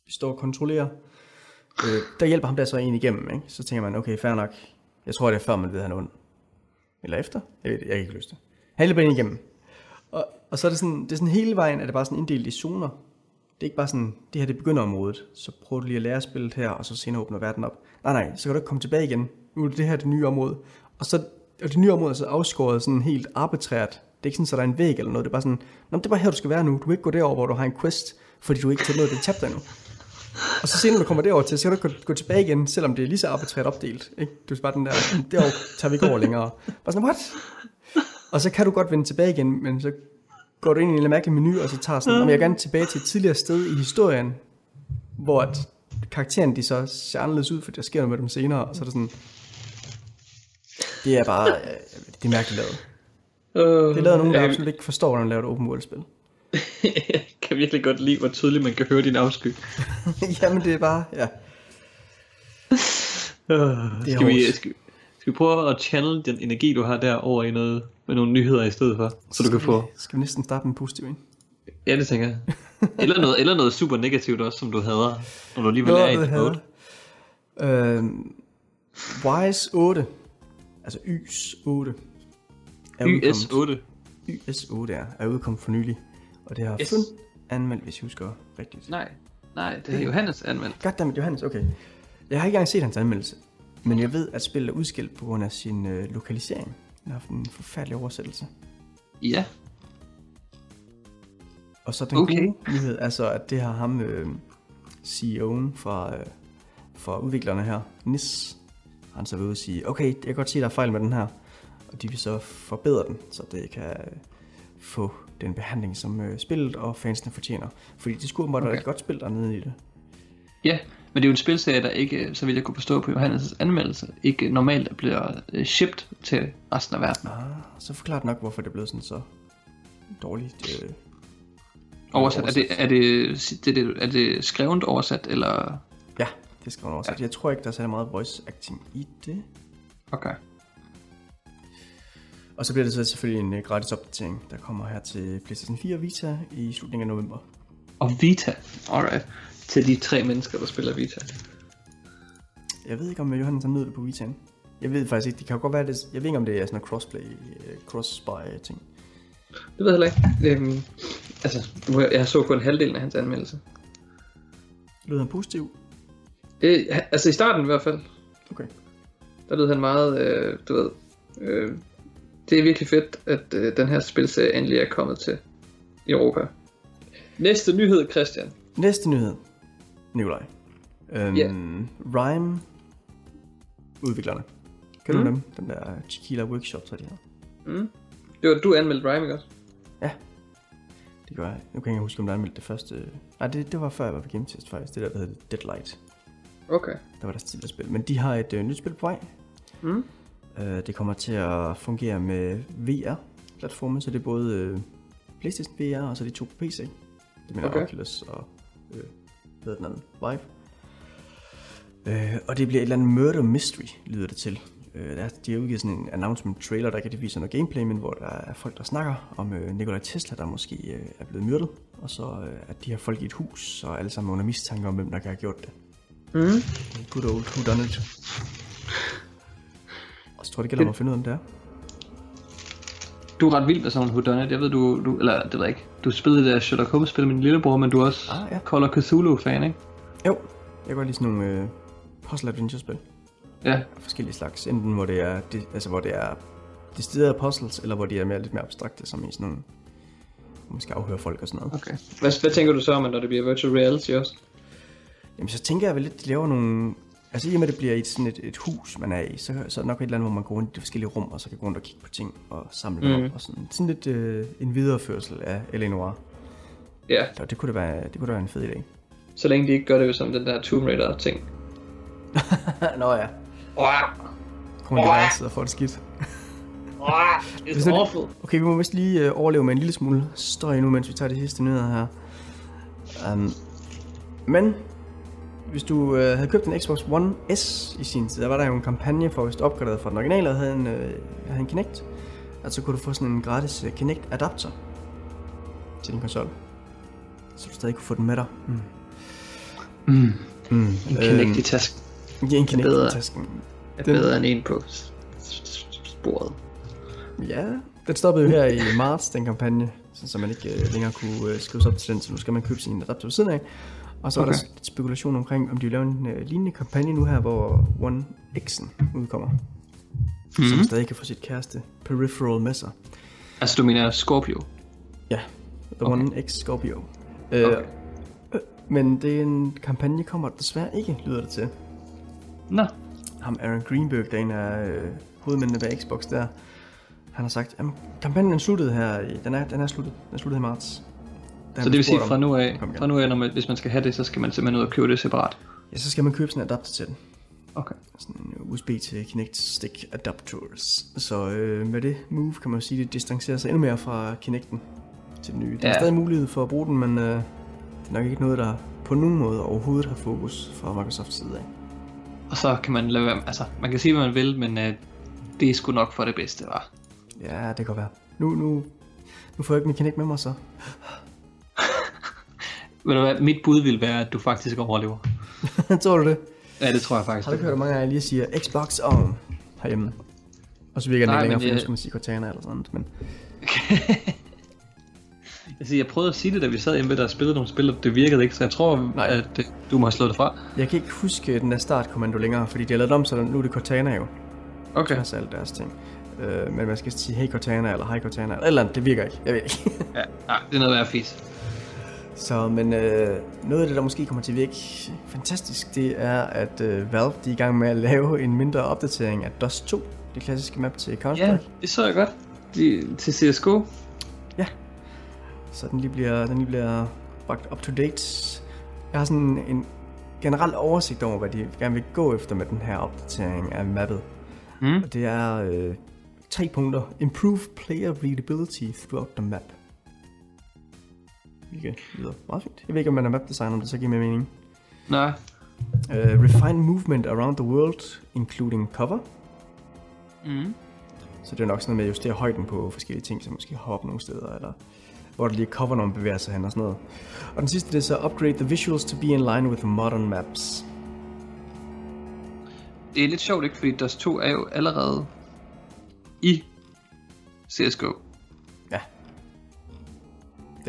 står og kontrollerer. Øh, der hjælper ham der så en igennem, ikke? så tænker man, okay, fair nok, jeg tror det er før man ved, at han er ond. Eller efter? Jeg ved det, jeg har ikke lyst til. Han hjælper en igennem. Og, og så er det sådan, det er sådan hele vejen, at det bare sådan inddelt i zoner. Det er ikke bare sådan, det her det begynder området, så prøver du lige at lære spillet her, og så senere åbner verden op. Nej, nej, så kan du ikke komme tilbage igen. Nu er det her det nye område. Og så og det nye område er så afskåret sådan helt arbitrært. Det er ikke sådan, så der er en væg eller noget. Det er bare sådan, Nå, det er bare her, du skal være nu. Du kan ikke gå derover, hvor du har en quest, fordi du ikke tager noget af det tabt endnu. Og så senere, når du kommer derover til, så kan du gå, gå tilbage igen, selvom det er lige så arbitrært opdelt. Ikke? Du er bare den der, derover tager vi ikke over længere. Bare sådan, what? Og så kan du godt vende tilbage igen, men så går du ind i en lille mærkelig menu, og så tager sådan, om jeg gerne tilbage til et tidligere sted i historien, hvor at karakteren de så ser anderledes ud, for der sker noget med dem senere, og så er det sådan, det er bare, øh, det er mærkeligt lavet. Uh, Det er lavet nogen, der absolut ikke forstår, hvordan man laver et open world spil. jeg kan virkelig godt lide, hvor tydeligt man kan høre din afsky. Jamen det er bare, ja. Uh, Det er skal, vi, skal, skal vi prøve at channel den energi, du har der over i noget, med nogle nyheder i stedet for, så du kan få... Skal vi næsten starte med en positiv en? Ja, det tænker jeg. Eller noget, eller noget super negativt også, som du hader, når du alligevel er i dit mode. Øhm, Wise 8, altså YS 8, er YS 8. YS 8 er, er udkommet for nylig. Og det har Yes. Fund anmeldt, hvis jeg husker rigtigt. Nej, nej, det er Johannes anmeldt. Goddammit, Johannes, okay. Jeg har ikke engang set hans anmeldelse. Men jeg ved, at spillet er udskilt på grund af sin øh, lokalisering. Den har haft en forfærdelig oversættelse. Ja, Og så den Okay. gode nyhed er så, at det har ham, øh, CEO'en fra, øh, fra udviklerne her, NIS, han så ved at sige, okay, jeg kan godt se, der er fejl med den her, og de vil så forbedre den, så det kan øh, få den behandling, som øh, spillet og fansene fortjener. Fordi det skulle åbenbart okay. være et godt spil dernede i det. ja. Men det er jo en spilserie, der ikke, så vil jeg kunne forstå på Johannes' anmeldelse, ikke normalt bliver øh, shipped til resten af verden. Ah, så forklarer det nok, hvorfor det er blevet sådan så dårligt. Øh, Oversat, er det, er det, det, det, er det skrevet oversat, eller... ja, det skal man oversat. Ja. Jeg tror ikke, der er så meget voice acting i det. Okay. Og så bliver det så selvfølgelig en øh, gratis opdatering, der kommer her til PlayStation 4 og Vita i slutningen af november. Og Vita. Alright. Til de tre mennesker, der spiller Vita. Jeg ved ikke, om Johannes har nødt det på Vitaen. Jeg ved faktisk ikke, det kan jo godt være, det, jeg ved ikke, om det er sådan en crossplay, øh, cross-spy ting. Det ved jeg heller ikke. Øhm, altså, jeg så kun halvdelen af hans anmeldelse. Lød han positiv? Øh, altså i starten i hvert fald, Okay. der lød han meget, øh, du ved, øh, det er virkelig fedt, at øh, den her spilserie endelig er kommet til Europa. Næste nyhed, Christian. Næste nyhed. Nikolaj. Øhm, Ja. Rhyme udviklerne. Kan du Mm. dem? Den der Chiquila Workshop, så de her. Mm. Det var, du anmeldte Rhyme, ikke også? Det gør jeg. Nu kan jeg ikke huske, om der anmeldte det første... Nej, det, det var før jeg var på Game Test faktisk. Det der, der hedder Deadlight. Okay. Der var der tidligere spil. Men de har et øh, nyt spil på vej. Mm. Øh, det kommer til at fungere med VR-platformen, så det er både øh, PlayStation VR og så de to på PC. Det mener Okay. Oculus og øh, hedder den anden? Vive. Øh, og det bliver et eller andet murder mystery, lyder det til. Øh, der, de har udgivet sådan en announcement trailer, der kan de vise noget gameplay, men hvor der er folk, der snakker om øh, Nikola Tesla, der måske øh, er blevet myrdet. Og så øh, at de har folk i et hus, og alle sammen under mistanke om, hvem der kan have gjort det. Mm. Good old who done it. Og så tror jeg, det gælder om at finde ud af, om det er. Du er ret vild med sådan en whodunit. Jeg ved, du, du eller det ved jeg ikke. Du spillede det der Sherlock Holmes spil med din lillebror, men du er også Ah, ja. Call of Cthulhu-fan, ikke? Jo, jeg kan godt lide sådan nogle øh, puzzle adventure spil Ja. forskellige slags. Enten hvor det er, det, altså hvor det er deciderede puzzles, eller hvor de er mere, lidt mere abstrakte, som i sådan nogle, man skal afhøre folk og sådan noget. Okay. Hvad, hvad tænker du så om, når det bliver virtual reality også? Jamen så tænker jeg vel lidt, de laver nogle... Altså i og med, at det bliver et, sådan et, et hus, man er i, så, så er det nok et eller andet, hvor man går rundt i de forskellige rum, og så kan gå rundt og kigge på ting og samle dem Mhm. op. Og sådan, sådan lidt øh, en videreførsel af L.A. Noir. Ja, Så det kunne da være, det kunne da være en fed idé. så længe de ikke gør det jo som den der Tomb Raider ting. Nå ja. Kommer de bare og får det skidt. It's det- awful. Okay, vi må vist lige øh, overleve med en lille smule støj nu, mens vi tager de sidste nyheder her. Um, men, hvis du øh, havde købt en Xbox One S i sin tid, der var der jo en kampagne for, hvis du opgraderede fra den originale og havde en, øh, havde en Kinect, at så kunne du få sådan en gratis øh, Kinect adapter til din konsol. Så du stadig kunne få den med dig. Mm. Mm. Mm. En Kinect i tasken Ja, en Kinect bedre. i tasken. er Den- bedre end en på sporet. Ja, den stoppede jo her i marts, den kampagne, så, så man ikke øh, længere kunne øh, skrives op til den, så nu skal man købe sin adapter ved siden af. Og så okay. er der spekulation omkring, om de vil lave en øh, lignende kampagne nu her, hvor One X'en udkommer. Mm-hmm. Så man stadig kan få sit kæreste peripheral med sig. Altså du mener Scorpio? Ja, The Okay. One X Scorpio. Øh, Okay. øh, men det er en kampagne, kommer desværre ikke, lyder det til. Nå. ham Aaron Greenberg, der er en af øh, hovedmændene bag Xbox der, han har sagt, at kampagnen er sluttet her, i, den er, den er sluttet, den er sluttet i marts. Så det vil sige fra nu af, fra nu af når man, hvis man skal have det, så skal man simpelthen ud og købe det separat. Ja, så skal man købe sådan en adapter til den. Okay. Sådan en USB til Kinect Stick Adapters. Så øh, med det move kan man jo sige, at det distancerer sig endnu mere fra Kinecten til den nye. Der er Ja. stadig mulighed for at bruge den, men øh, det er nok ikke noget, der på nogen måde overhovedet har fokus fra Microsofts side af. Og så kan man lade være, altså man kan sige hvad man vil, men uh, det er sgu nok for det bedste, var. Ja, det kan være. Nu, nu, nu får jeg ikke min Kinect med mig, så. Ved du hvad, mit bud vil være, at du faktisk overlever. Tror du det? Ja, det tror jeg faktisk. Har du ikke hørt, mange gange jeg lige siger Xbox on herhjemme? Og så virker den ikke længere, men for nu jeg- skal man sige Cortana eller sådan noget. Men Altså, jeg prøvede at sige det, da vi sad hjemme ved dig og spillede nogle spil, og det virkede ikke, så jeg tror, Nej. at øh, du må have slået det fra. jeg kan ikke huske den der startkommando længere, fordi de har lavet om, så nu er det Cortana jo. Okay. Af alle deres ting. Øh, men man skal sige hey Cortana eller hej Cortana eller eller andet. Det virker ikke. Jeg ved ikke. Ja, nej, det er noget værd fis. Så, men øh, noget af det, der måske kommer til at virke fantastisk, det er, at øh, Valve de er i gang med at lave en mindre opdatering af Dust 2. Det klassiske map til Counter-Strike. Ja, det så jeg godt. De, til CSGO. så den lige bliver, den lige bliver bragt up to date. Jeg har sådan en generel oversigt over, hvad de gerne vil gå efter med den her opdatering af mappet. Mm. Og det er øh, tre punkter. Improve player readability throughout the map. Hvilket lyder meget fint. Jeg ved ikke, om man er mapdesigner, om det så giver mere mening. Nej. Uh, refine movement around the world, including cover. Mm. Så det er nok sådan noget med at justere højden på forskellige ting, så måske hoppe nogle steder, eller hvor der lige er cover, når man bevæger sig hen og sådan noget. Og den sidste, det er så upgrade the visuals to be in line with modern maps. Det er lidt sjovt, ikke? Fordi Dust 2 er jo allerede i CSGO.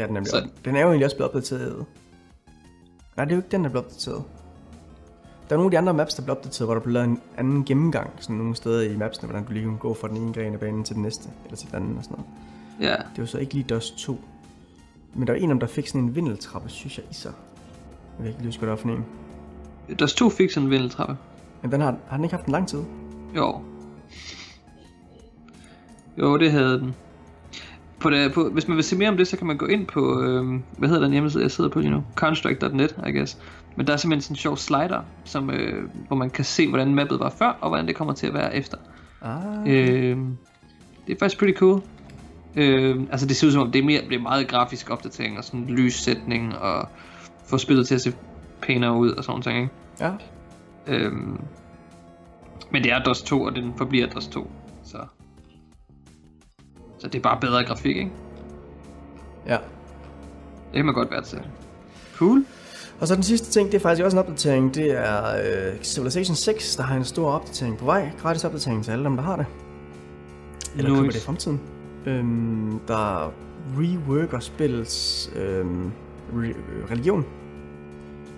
Det er den nemlig. Så-. Den er jo egentlig også blevet opdateret. Nej, det er jo ikke den, der er blevet opdateret. Der er nogle af de andre maps, der blev opdateret, hvor der blev lavet en anden gennemgang, sådan nogle steder i mapsene, hvordan du lige kan gå fra den ene gren af banen til den næste, eller til den anden og sådan noget. Ja. Det var så ikke lige Dust 2. Men der var en dem, der fik sådan en vindeltrappe, synes jeg, i sig. Jeg ved ikke lige huske, hvad det var for en. Dust 2 fik sådan en vindeltrappe. Men den har, har den ikke haft en lang tid? Jo. Jo, det havde den. På det, på, hvis man vil se mere om det, så kan man gå ind på, øh, hvad hedder den hjemmeside, jeg sidder på lige nu? Construct.net, I guess. Men der er simpelthen sådan en sjov slider, som, øh, hvor man kan se, hvordan mappet var før, og hvordan det kommer til at være efter. Ah, Øh, det er faktisk pretty cool. Øh, altså det ser ud som om, det er, mere, det er meget grafisk opdatering, og sådan lyssætning, og få spillet til at se pænere ud, og sådan ting, ikke? ja. Øhm, men det er DOS 2, og den forbliver DOS 2. Så, det er bare bedre grafik, ikke? ja. Det kan man godt være til. Cool. Og så den sidste ting, det er faktisk også en opdatering. Det er øh, Civilization 6, der har en stor opdatering på vej. Gratis opdatering til alle dem, der har det. Eller Nice. køber det i fremtiden. Øhm, der reworker spillets øhm, re- religion.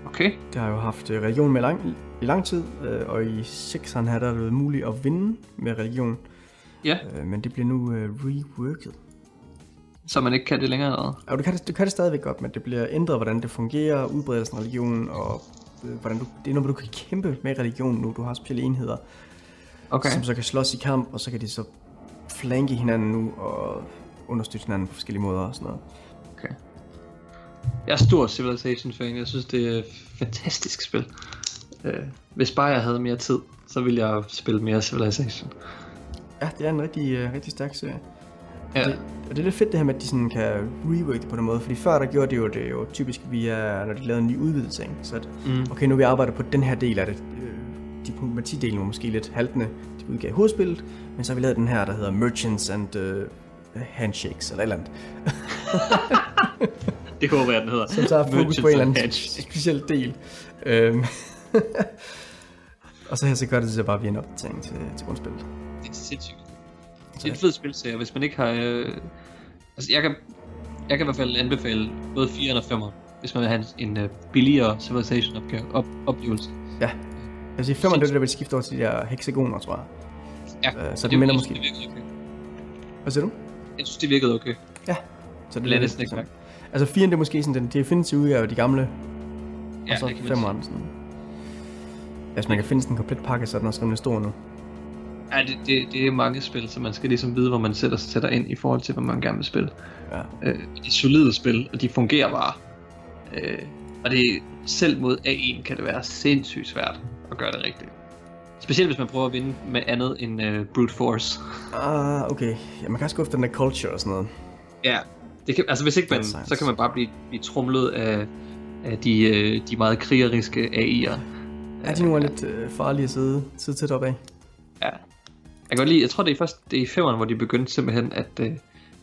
Okay. Det har jo haft øh, religion med lang, i lang tid, øh, og i 6'eren har der været muligt at vinde med religion. Ja, Øh, men det bliver nu øh, reworket. så man ikke kan det længere eller? Og du kan, det, du kan det stadigvæk godt, men det bliver ændret, hvordan det fungerer, udbredelsen af religion, og øh, hvordan du, det er noget, du kan kæmpe med religion nu. Du har specielle enheder, Okay. som så kan slås i kamp, og så kan de så flanke hinanden nu, og understøtte hinanden på forskellige måder og sådan noget. okay. Jeg er stor Civilization-fan. Jeg synes, det er et fantastisk spil. Øh, hvis bare jeg havde mere tid, så ville jeg spille mere Civilization. Ja, det er en rigtig, øh, rigtig stærk serie. Ja. Det, og det er lidt fedt det her med, at de sådan kan rework det på den måde, fordi før der gjorde de jo det jo typisk via, når de lavede en ny udvidelse, ikke? så at, Mm. okay, nu vil jeg arbejde på den her del af det, øh, diplomatidelen var måske lidt haltende, de udgav hovedspillet, men så har vi lavet den her, der hedder Merchants and uh, Handshakes, eller et eller andet, Det håber jeg, den hedder. som så har fokus på en eller anden speciel del. Øhm. og så her så gør det så bare via en opdatering til, til grundspillet. Det er sindssygt. Det er en fed spilserie, hvis man ikke har... Øh... Altså, jeg kan, jeg kan i hvert fald anbefale både 4 og 5, hvis man vil have en, uh, billigere Civilization opgave, op, oplevelse. Ja. Jeg vil sige, 5 det er det, der vil skifte over til de der hexagoner, tror jeg. Ja, Øh, så det den minder måske- det virkede okay. Hvad siger du? Jeg synes, det virkede okay. Ja. Så Det er næsten ikke. Altså 4 det er måske sådan den definitive udgave af de gamle, Ja, og så det kan man 5'eren sådan. Hvis man kan finde sådan en komplet pakke, så er den også rimelig stor nu. Ja, det, det, det, er mange spil, så man skal ligesom vide, hvor man sætter, sætter ind i forhold til, hvad man gerne vil spille. Ja. Øh, de er solide spil, og de fungerer bare. Øh, og det selv mod A1 kan det være sindssygt svært at gøre det rigtigt. Specielt hvis man prøver at vinde med andet end uh, brute force. Ah, okay. Ja, man kan også gå efter den der culture og sådan noget. Ja, det kan, altså hvis ikke man, så kan man bare blive, blive trumlet af, af de, øh, de meget krigeriske AI'er. Ja, de nu er lidt øh, farlige at sidde, sidde tæt op af. Ja. Jeg kan godt lide, jeg tror det er først det er i femmeren, hvor de begyndte simpelthen, at, øh,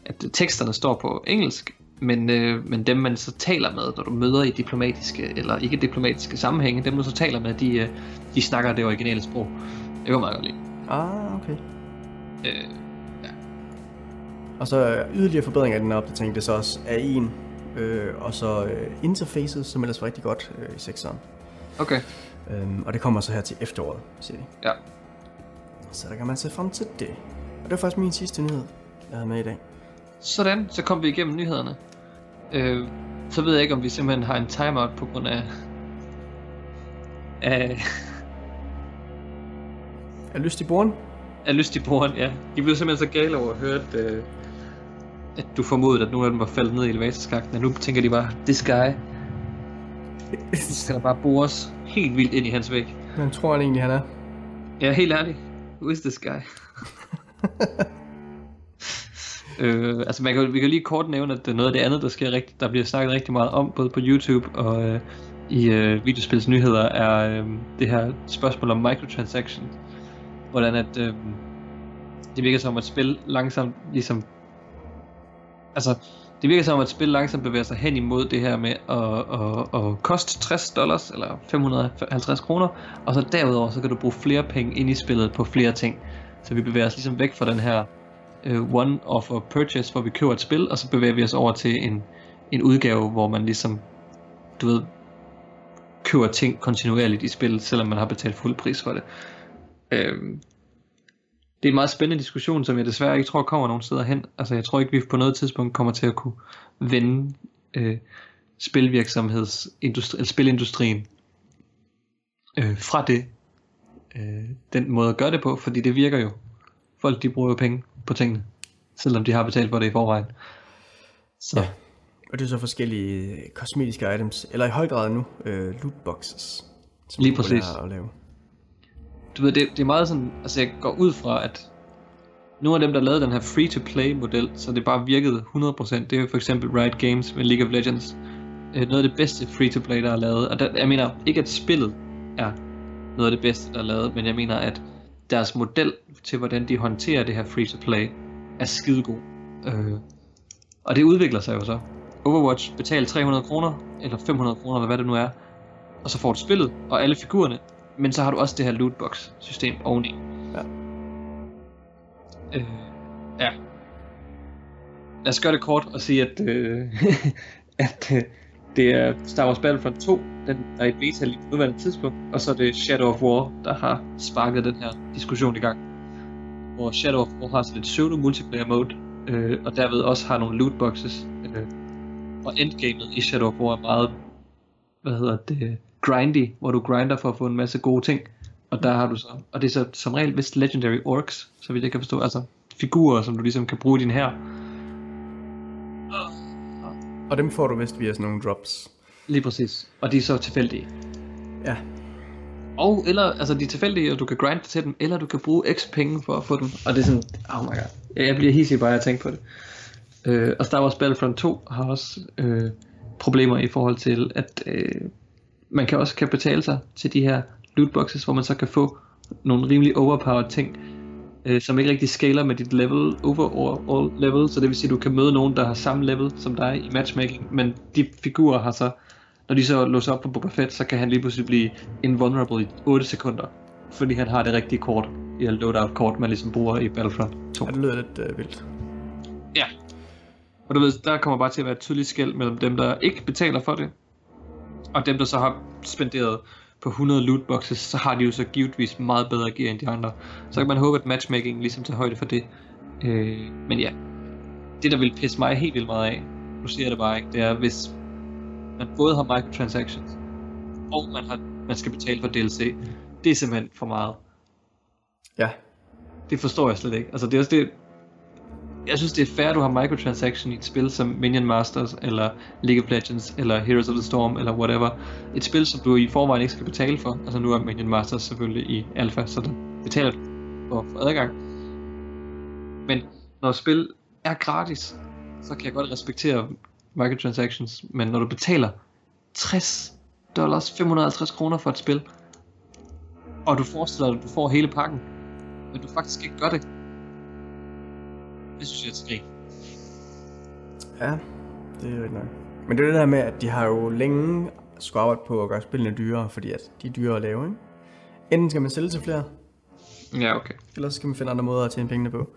at teksterne står på engelsk, men, øh, men dem man så taler med, når du møder i diplomatiske eller ikke diplomatiske sammenhænge, dem du så taler med, de, øh, de snakker det originale sprog. Det kan meget godt lide. Ah, okay. Øh, Og så yderligere forbedringer af den opdatering, det er så også A1, øh, og så øh, interfaces, som ellers var rigtig godt øh, i 6'eren. okay, Øhm, og det kommer så her til efteråret, siger de. ja. Så der kan man se frem til det. Og det var faktisk min sidste nyhed, jeg havde med i dag. Sådan, så kom vi igennem nyhederne. Øh, så ved jeg ikke, om vi simpelthen har en timeout på grund af... af, Er lyst i borgen? af lyst i borgen, ja. De blev simpelthen så gale over at høre, at, øh, at du formodede, at nogle af dem var faldet ned i elevatorskakten, og nu tænker de bare, this guy, nu skal der bare bores helt vildt ind i hans væg. Hvem tror han egentlig, han er? Ja, helt ærligt. Who is this guy? øh, altså man kan, vi kan lige kort nævne, at det er noget af det andet, der sker rigtigt, der bliver snakket rigtig meget om, både på YouTube og øh, i øh, videospilsnyheder, er øh, det her spørgsmål om microtransaction. Hvordan at øh, det virker som at spil langsomt ligesom... Altså, det virker som, at spil langsomt bevæger sig hen imod det her med at, at, at koste 60 dollars, eller 550 kroner, og så derudover, så kan du bruge flere penge ind i spillet på flere ting. Så vi bevæger os ligesom væk fra den her øh, uh, one-offer purchase, hvor vi køber et spil, og så bevæger vi os over til en, en udgave, hvor man ligesom, du ved, køber ting kontinuerligt i spillet, selvom man har betalt fuld pris for det. Øhm, det er en meget spændende diskussion, som jeg desværre ikke tror kommer nogen steder hen. Altså jeg tror ikke, vi på noget tidspunkt kommer til at kunne vende øh, spilvirksomheds eller spilindustrien øh, fra det, øh, den måde at gøre det på, fordi det virker jo. Folk de bruger jo penge på tingene, selvom de har betalt for det i forvejen. Så. Ja. Og det er så forskellige kosmetiske items, eller i høj grad nu, øh, lootboxes. Som Lige præcis. At lave du ved, det, det er meget sådan, altså jeg går ud fra, at nogle af dem, der lavede den her free-to-play model, så det bare virkede 100%, det er jo for eksempel Riot Games med League of Legends. Øh, noget af det bedste free-to-play, der er lavet. Og der, jeg mener ikke, at spillet er noget af det bedste, der er lavet, men jeg mener, at deres model til, hvordan de håndterer det her free-to-play, er skidegod. Øh, og det udvikler sig jo så. Overwatch betaler 300 kroner, eller 500 kroner, eller hvad det nu er, og så får du spillet, og alle figurerne men så har du også det her lootbox system oveni. Ja. Øh, ja. Lad os gøre det kort og sige, at, øh, at øh, det er Star Wars Battlefront 2, den er i beta lige på nuværende tidspunkt, og så er det Shadow of War, der har sparket den her diskussion i gang. Hvor Shadow of War har sådan et pseudo multiplayer mode, øh, og derved også har nogle lootboxes. Øh, og endgamet i Shadow of War er meget, hvad hedder det, grindy, hvor du grinder for at få en masse gode ting. Og der har du så, og det er så som regel vist legendary orcs, så vidt jeg kan forstå, altså figurer, som du ligesom kan bruge i din her. Og dem får du vist via sådan nogle drops. Lige præcis. Og de er så tilfældige. Ja. Og eller, altså de er tilfældige, og du kan grinde til dem, eller du kan bruge x penge for at få dem. Og det er sådan, oh my god. Jeg bliver hissig bare at tænke på det. Øh, og Star Wars Battlefront 2 har også øh, problemer i forhold til, at øh, man kan også kan betale sig til de her lootboxes, hvor man så kan få nogle rimelig overpowered ting, øh, som ikke rigtig skaler med dit level, overall level, så det vil sige, at du kan møde nogen, der har samme level som dig i matchmaking, men de figurer har så, når de så låser op på Boba Fett, så kan han lige pludselig blive invulnerable i 8 sekunder, fordi han har det rigtige kort, i loadout kort, man ligesom bruger i Battlefront 2. Ja, det lyder lidt øh, vildt. Ja. Og du ved, der kommer bare til at være et tydeligt skæld mellem dem, der ikke betaler for det, og dem, der så har spenderet på 100 lootboxes, så har de jo så givetvis meget bedre gear end de andre. Så kan man håbe, at matchmaking ligesom tager højde for det. Øh, men ja, det der vil pisse mig helt vildt meget af, nu siger jeg det bare ikke, det er, hvis man både har microtransactions, og man, har, man skal betale for DLC, det er simpelthen for meget. Ja. Det forstår jeg slet ikke. Altså det er også det, jeg synes, det er fair, at du har microtransaction i et spil som Minion Masters, eller League of Legends, eller Heroes of the Storm, eller whatever. Et spil, som du i forvejen ikke skal betale for. Altså nu er Minion Masters selvfølgelig i alfa, så der betaler du for, for adgang. Men når spil er gratis, så kan jeg godt respektere microtransactions, men når du betaler 60 dollars, 550 kroner for et spil, og du forestiller dig, at du får hele pakken, men du faktisk ikke gør det, det synes jeg er til Ja, det er rigtig nok. Men det er det der med, at de har jo længe skulle arbejde på at gøre spillene dyrere, fordi at de er dyrere at lave, ikke? Enten skal man sælge til flere, ja, okay. Eller så skal man finde andre måder at tjene pengene på.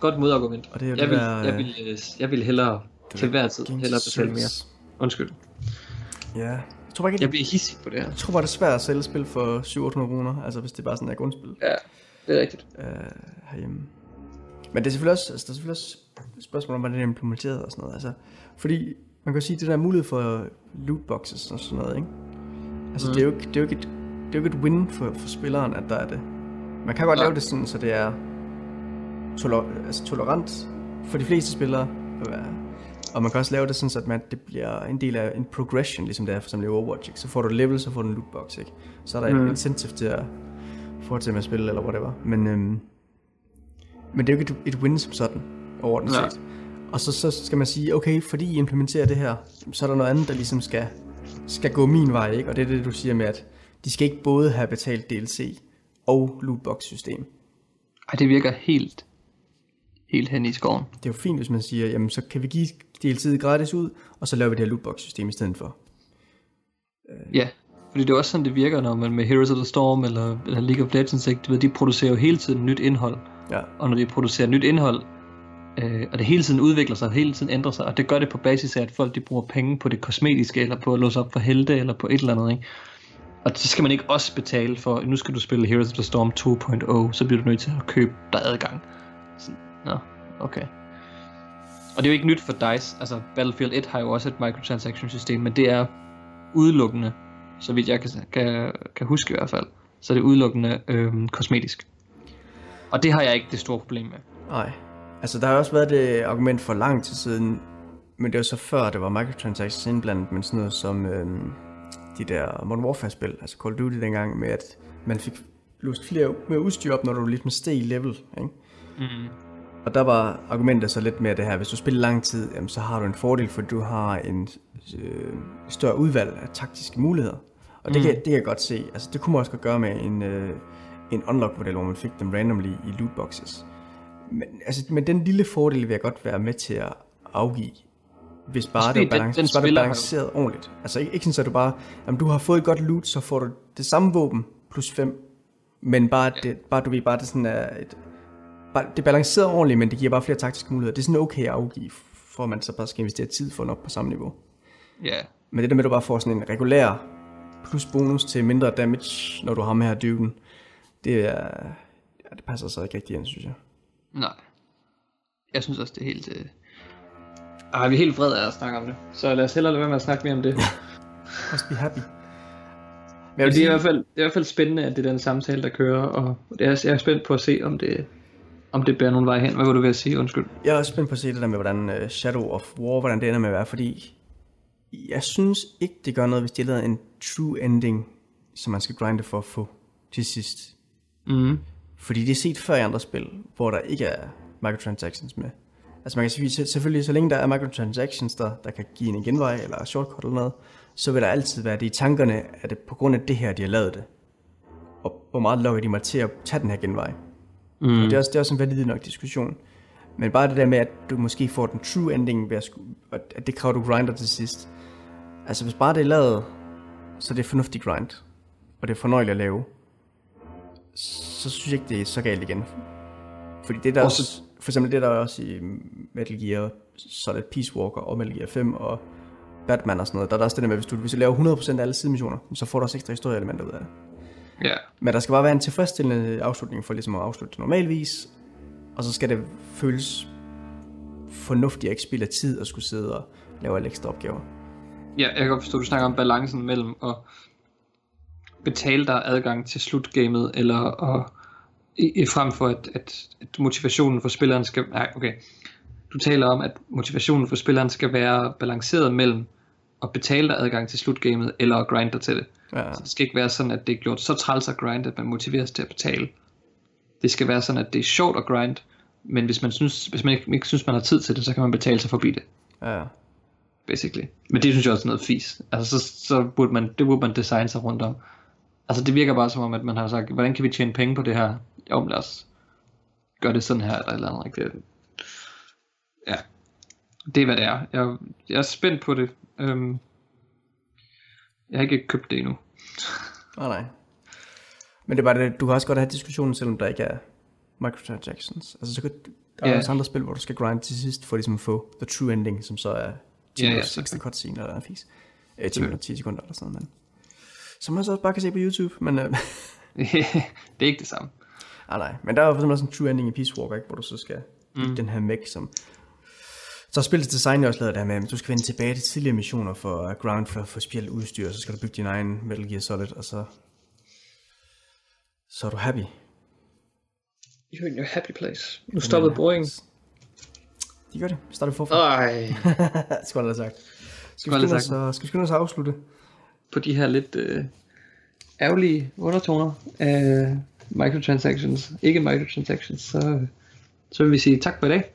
Godt modargument. Og det er jeg, det vil, der, jeg, vil, øh, jeg vil hellere til hver tid hellere betale mere. Undskyld. Ja. Jeg, tror bare ikke, jeg bliver hissig på det her. Jeg tror bare, det er svært at sælge spil for 700 kroner, altså hvis det bare sådan er grundspil. Ja, det er rigtigt. Uh, herhjemme. Men det er selvfølgelig også, altså, der er selvfølgelig også spørgsmål om, hvordan det er implementeret og sådan noget. Altså, fordi man kan sige, at det der mulighed for lootboxes og sådan noget, ikke? Altså, mm. det, er jo ikke, det, er jo ikke et, det er jo ikke et win for, for spilleren, at der er det. Man kan godt ja. lave det sådan, så det er toler, altså tolerant for de fleste spillere. Og man kan også lave det sådan, så at man, det bliver en del af en progression, ligesom det er for eksempel i Overwatch. Ikke? Så får du level, så får du en lootbox. Ikke? Så er der mm. en incentive til at fortsætte med at spille, eller whatever. Men øhm, men det er jo ikke et, et win som sådan, overordnet ja. set. Og så, så skal man sige, okay, fordi I implementerer det her, så er der noget andet, der ligesom skal, skal gå min vej, ikke? Og det er det, du siger med, at de skal ikke både have betalt DLC og lootbox-system. Ej, det virker helt, helt hen i skoven. Det er jo fint, hvis man siger, jamen så kan vi give DLC'et gratis ud, og så laver vi det her lootbox-system i stedet for. Ja, fordi det er også sådan, det virker, når man med Heroes of the Storm eller, eller League of Legends, ikke? Du ved, de producerer jo hele tiden nyt indhold. Ja, Og når de producerer nyt indhold, øh, og det hele tiden udvikler sig, hele tiden ændrer sig, og det gør det på basis af, at folk de bruger penge på det kosmetiske, eller på at låse op for helte, eller på et eller andet, ikke? Og så skal man ikke også betale for, nu skal du spille Heroes of the Storm 2.0, så bliver du nødt til at købe dig adgang. Sådan, Nå, okay. Og det er jo ikke nyt for DICE, altså Battlefield 1 har jo også et microtransaction system, men det er udelukkende, så vidt jeg kan, kan, kan huske i hvert fald, så er det udelukkende øh, kosmetisk. Og det har jeg ikke det store problem med. nej. Altså der har også været det argument for lang tid siden, men det var så før, det var microtransactions indblandet, men sådan noget som øhm, de der Modern Warfare-spil, altså Call of Duty dengang, med at man fik lust flere mere udstyr op, når du ligesom steg i level, ikke? Mm. Og der var argumentet så lidt mere det her, hvis du spiller lang tid, jamen, så har du en fordel, fordi du har en øh, større udvalg af taktiske muligheder. Og det, Mm. kan, det kan jeg godt se. Altså, det kunne man også godt gøre med en, øh, en unlock-model, hvor man fik dem randomly i lootboxes. Men, altså, men den lille fordel vil jeg godt være med til at afgive, hvis bare Fordi det er, balance, den er spiller har- balanceret ordentligt. Altså ikke, ikke sådan, at du bare, jamen, du har fået et godt loot, så får du det samme våben plus 5. Men bare, det, bare du ved, bare det sådan er et, bare, det er balanceret ordentligt, men det giver bare flere taktiske muligheder. Det er sådan okay at afgive, for at man så bare skal investere tid for at nå op på samme niveau. Ja, Men det der med, at du bare får sådan en regulær plus bonus til mindre damage, når du har med her dyben, det er, ja, det passer så ikke rigtig ind, synes jeg. nej. Jeg synes også, det er helt... Øh... Ej, vi er helt vrede af at snakke om det. Så lad os hellere lade være med at snakke mere om det. Must be happy. Men det er, i hvert fald, det er i hvert fald spændende, at det er den samtale, der kører, og det er, jeg er spændt på at se, om det, om det bærer nogen vej hen. Hvad var du ved at sige? Undskyld. jeg er også spændt på at se det der med, hvordan uh, Shadow of War, hvordan det ender med at være, fordi jeg synes ikke, det gør noget, hvis de lavede en true ending, som man skal grinde for at få til sidst. Mm. Fordi det er set før i andre spil, hvor der ikke er microtransactions med. Altså man kan sige, selv- selvfølgelig, så længe der er microtransactions, der, der kan give en genvej eller shortcut eller noget, så vil der altid være det i tankerne, at det på grund af det her, de har lavet det. Og hvor meget lokker de mig til at tage den her genvej. Mm. Og det er også, det er også en valid nok diskussion. Men bare det der med, at du måske får den true ending ved at, at det kræver, du grinder til sidst. Altså hvis bare det er lavet, så det er fornuftigt grind, og det er fornøjeligt at lave, så synes jeg ikke, det er så galt igen. Fordi det der Også- også, for eksempel det der er også i Metal Gear Solid Peace Walker og Metal Gear 5 og Batman og sådan noget, der er der også det der med, hvis du, hvis du laver 100% af alle sidemissioner, så får du også ekstra historieelementer ud af det. Ja. Men der skal bare være en tilfredsstillende afslutning for ligesom at afslutte det normalvis. Og så skal det føles fornuftigt at ikke spille tid og skulle sidde og lave alle ekstra opgaver. ja, jeg kan godt forstå, at du snakker om balancen mellem at betale dig adgang til slutgamet, eller at, i, i frem for at, at, at motivationen for spilleren skal... Nej, okay. Du taler om, at motivationen for spilleren skal være balanceret mellem at betale dig adgang til slutgamet, eller at grinde dig til det. Ja, Så det skal ikke være sådan, at det er gjort så træls at grind, at man motiveres til at betale. Det skal være sådan, at det er sjovt at grind, men hvis man, synes, hvis man ikke, ikke synes, man har tid til det, så kan man betale sig forbi det, ja. basically. Men det synes jeg også er noget fis. Altså, så, så burde man, det burde man designe sig rundt om. Altså, det virker bare som om, at man har sagt, hvordan kan vi tjene penge på det her? Jo, men lad os gøre det sådan her, eller et eller andet rigtigt. Ja, det er hvad det er. Jeg, jeg er spændt på det. Øhm, jeg har ikke købt det endnu. Åh oh, nej. Men det er bare det, du kan også godt have diskussionen, selvom der ikke er microtransactions. Altså så kan, der er Ja. også andre spil, hvor du skal grind til sidst, for ligesom at få the true ending, som så er 10 Ja, ja, minutters ekstra cutscene eller en fis. Øh, 10 minutter, 10 sekunder eller sådan noget. Men. Som man så også bare kan se på YouTube, men... Øh, det er ikke det samme. Ah, nej, men der er jo for eksempel også en true ending i Peace Walker, ikke? hvor du så skal mm. den her mech, som... Så har spillets design også lavet det her med, at du skal vende tilbage til tidligere missioner for at ground for at få spjældt udstyr, og så skal du bygge din egen Metal Gear Solid, og så... Så er du happy. You're in your happy place. Nu stoppede boring. De gør det. Starter forfra. Ej. Skal jeg have sagt. Skal vi skynde os, skal vi skynde os at afslutte? På de her lidt øh, ærgerlige undertoner af microtransactions, ikke microtransactions, så, så vil vi sige tak for i dag.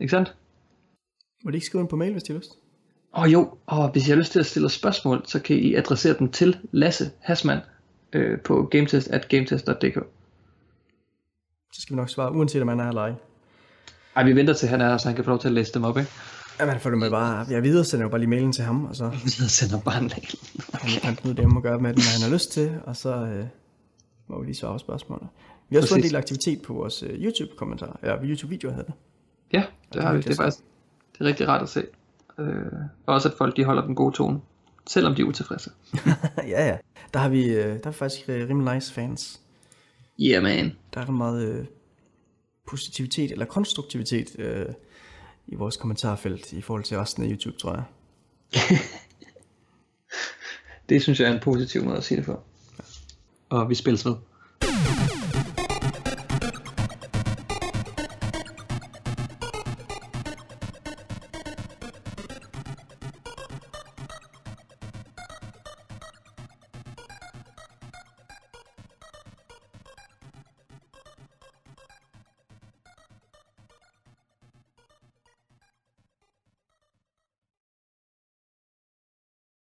Ikke sandt? Må de ikke skrive ind på mail, hvis de har lyst? Åh oh, jo, og hvis I har lyst til at stille spørgsmål, så kan I adressere dem til Lasse Hasman øh, på gametest at gametest.dk. Så skal vi nok svare, uanset om man er her eller ej. Ej, vi venter til han er her, så han kan få lov til at læse dem op, ikke? Jamen, får du med bare... Jeg videre sender jo bare lige mailen til ham, og så Vi sender bare en mail. han kan finde ud af, det, han må gøre med den, hvad han har lyst til, og så øh, må vi lige svare på spørgsmålene. Vi har også fået en del aktivitet på vores øh, YouTube-kommentarer, eller YouTube-videoer hedder det. Ja, det har vi. det Det er faktisk det er rigtig rart at se. Øh, og også at folk de holder den gode tone, selvom de er utilfredse. ja, ja. Der har vi, øh, der er faktisk øh, rimelig nice fans. Yeah, man. Der er meget øh, positivitet, eller konstruktivitet øh, i vores kommentarfelt i forhold til resten af YouTube, tror jeg. Det synes jeg er en positiv måde at sige det på. Og vi spilles ved.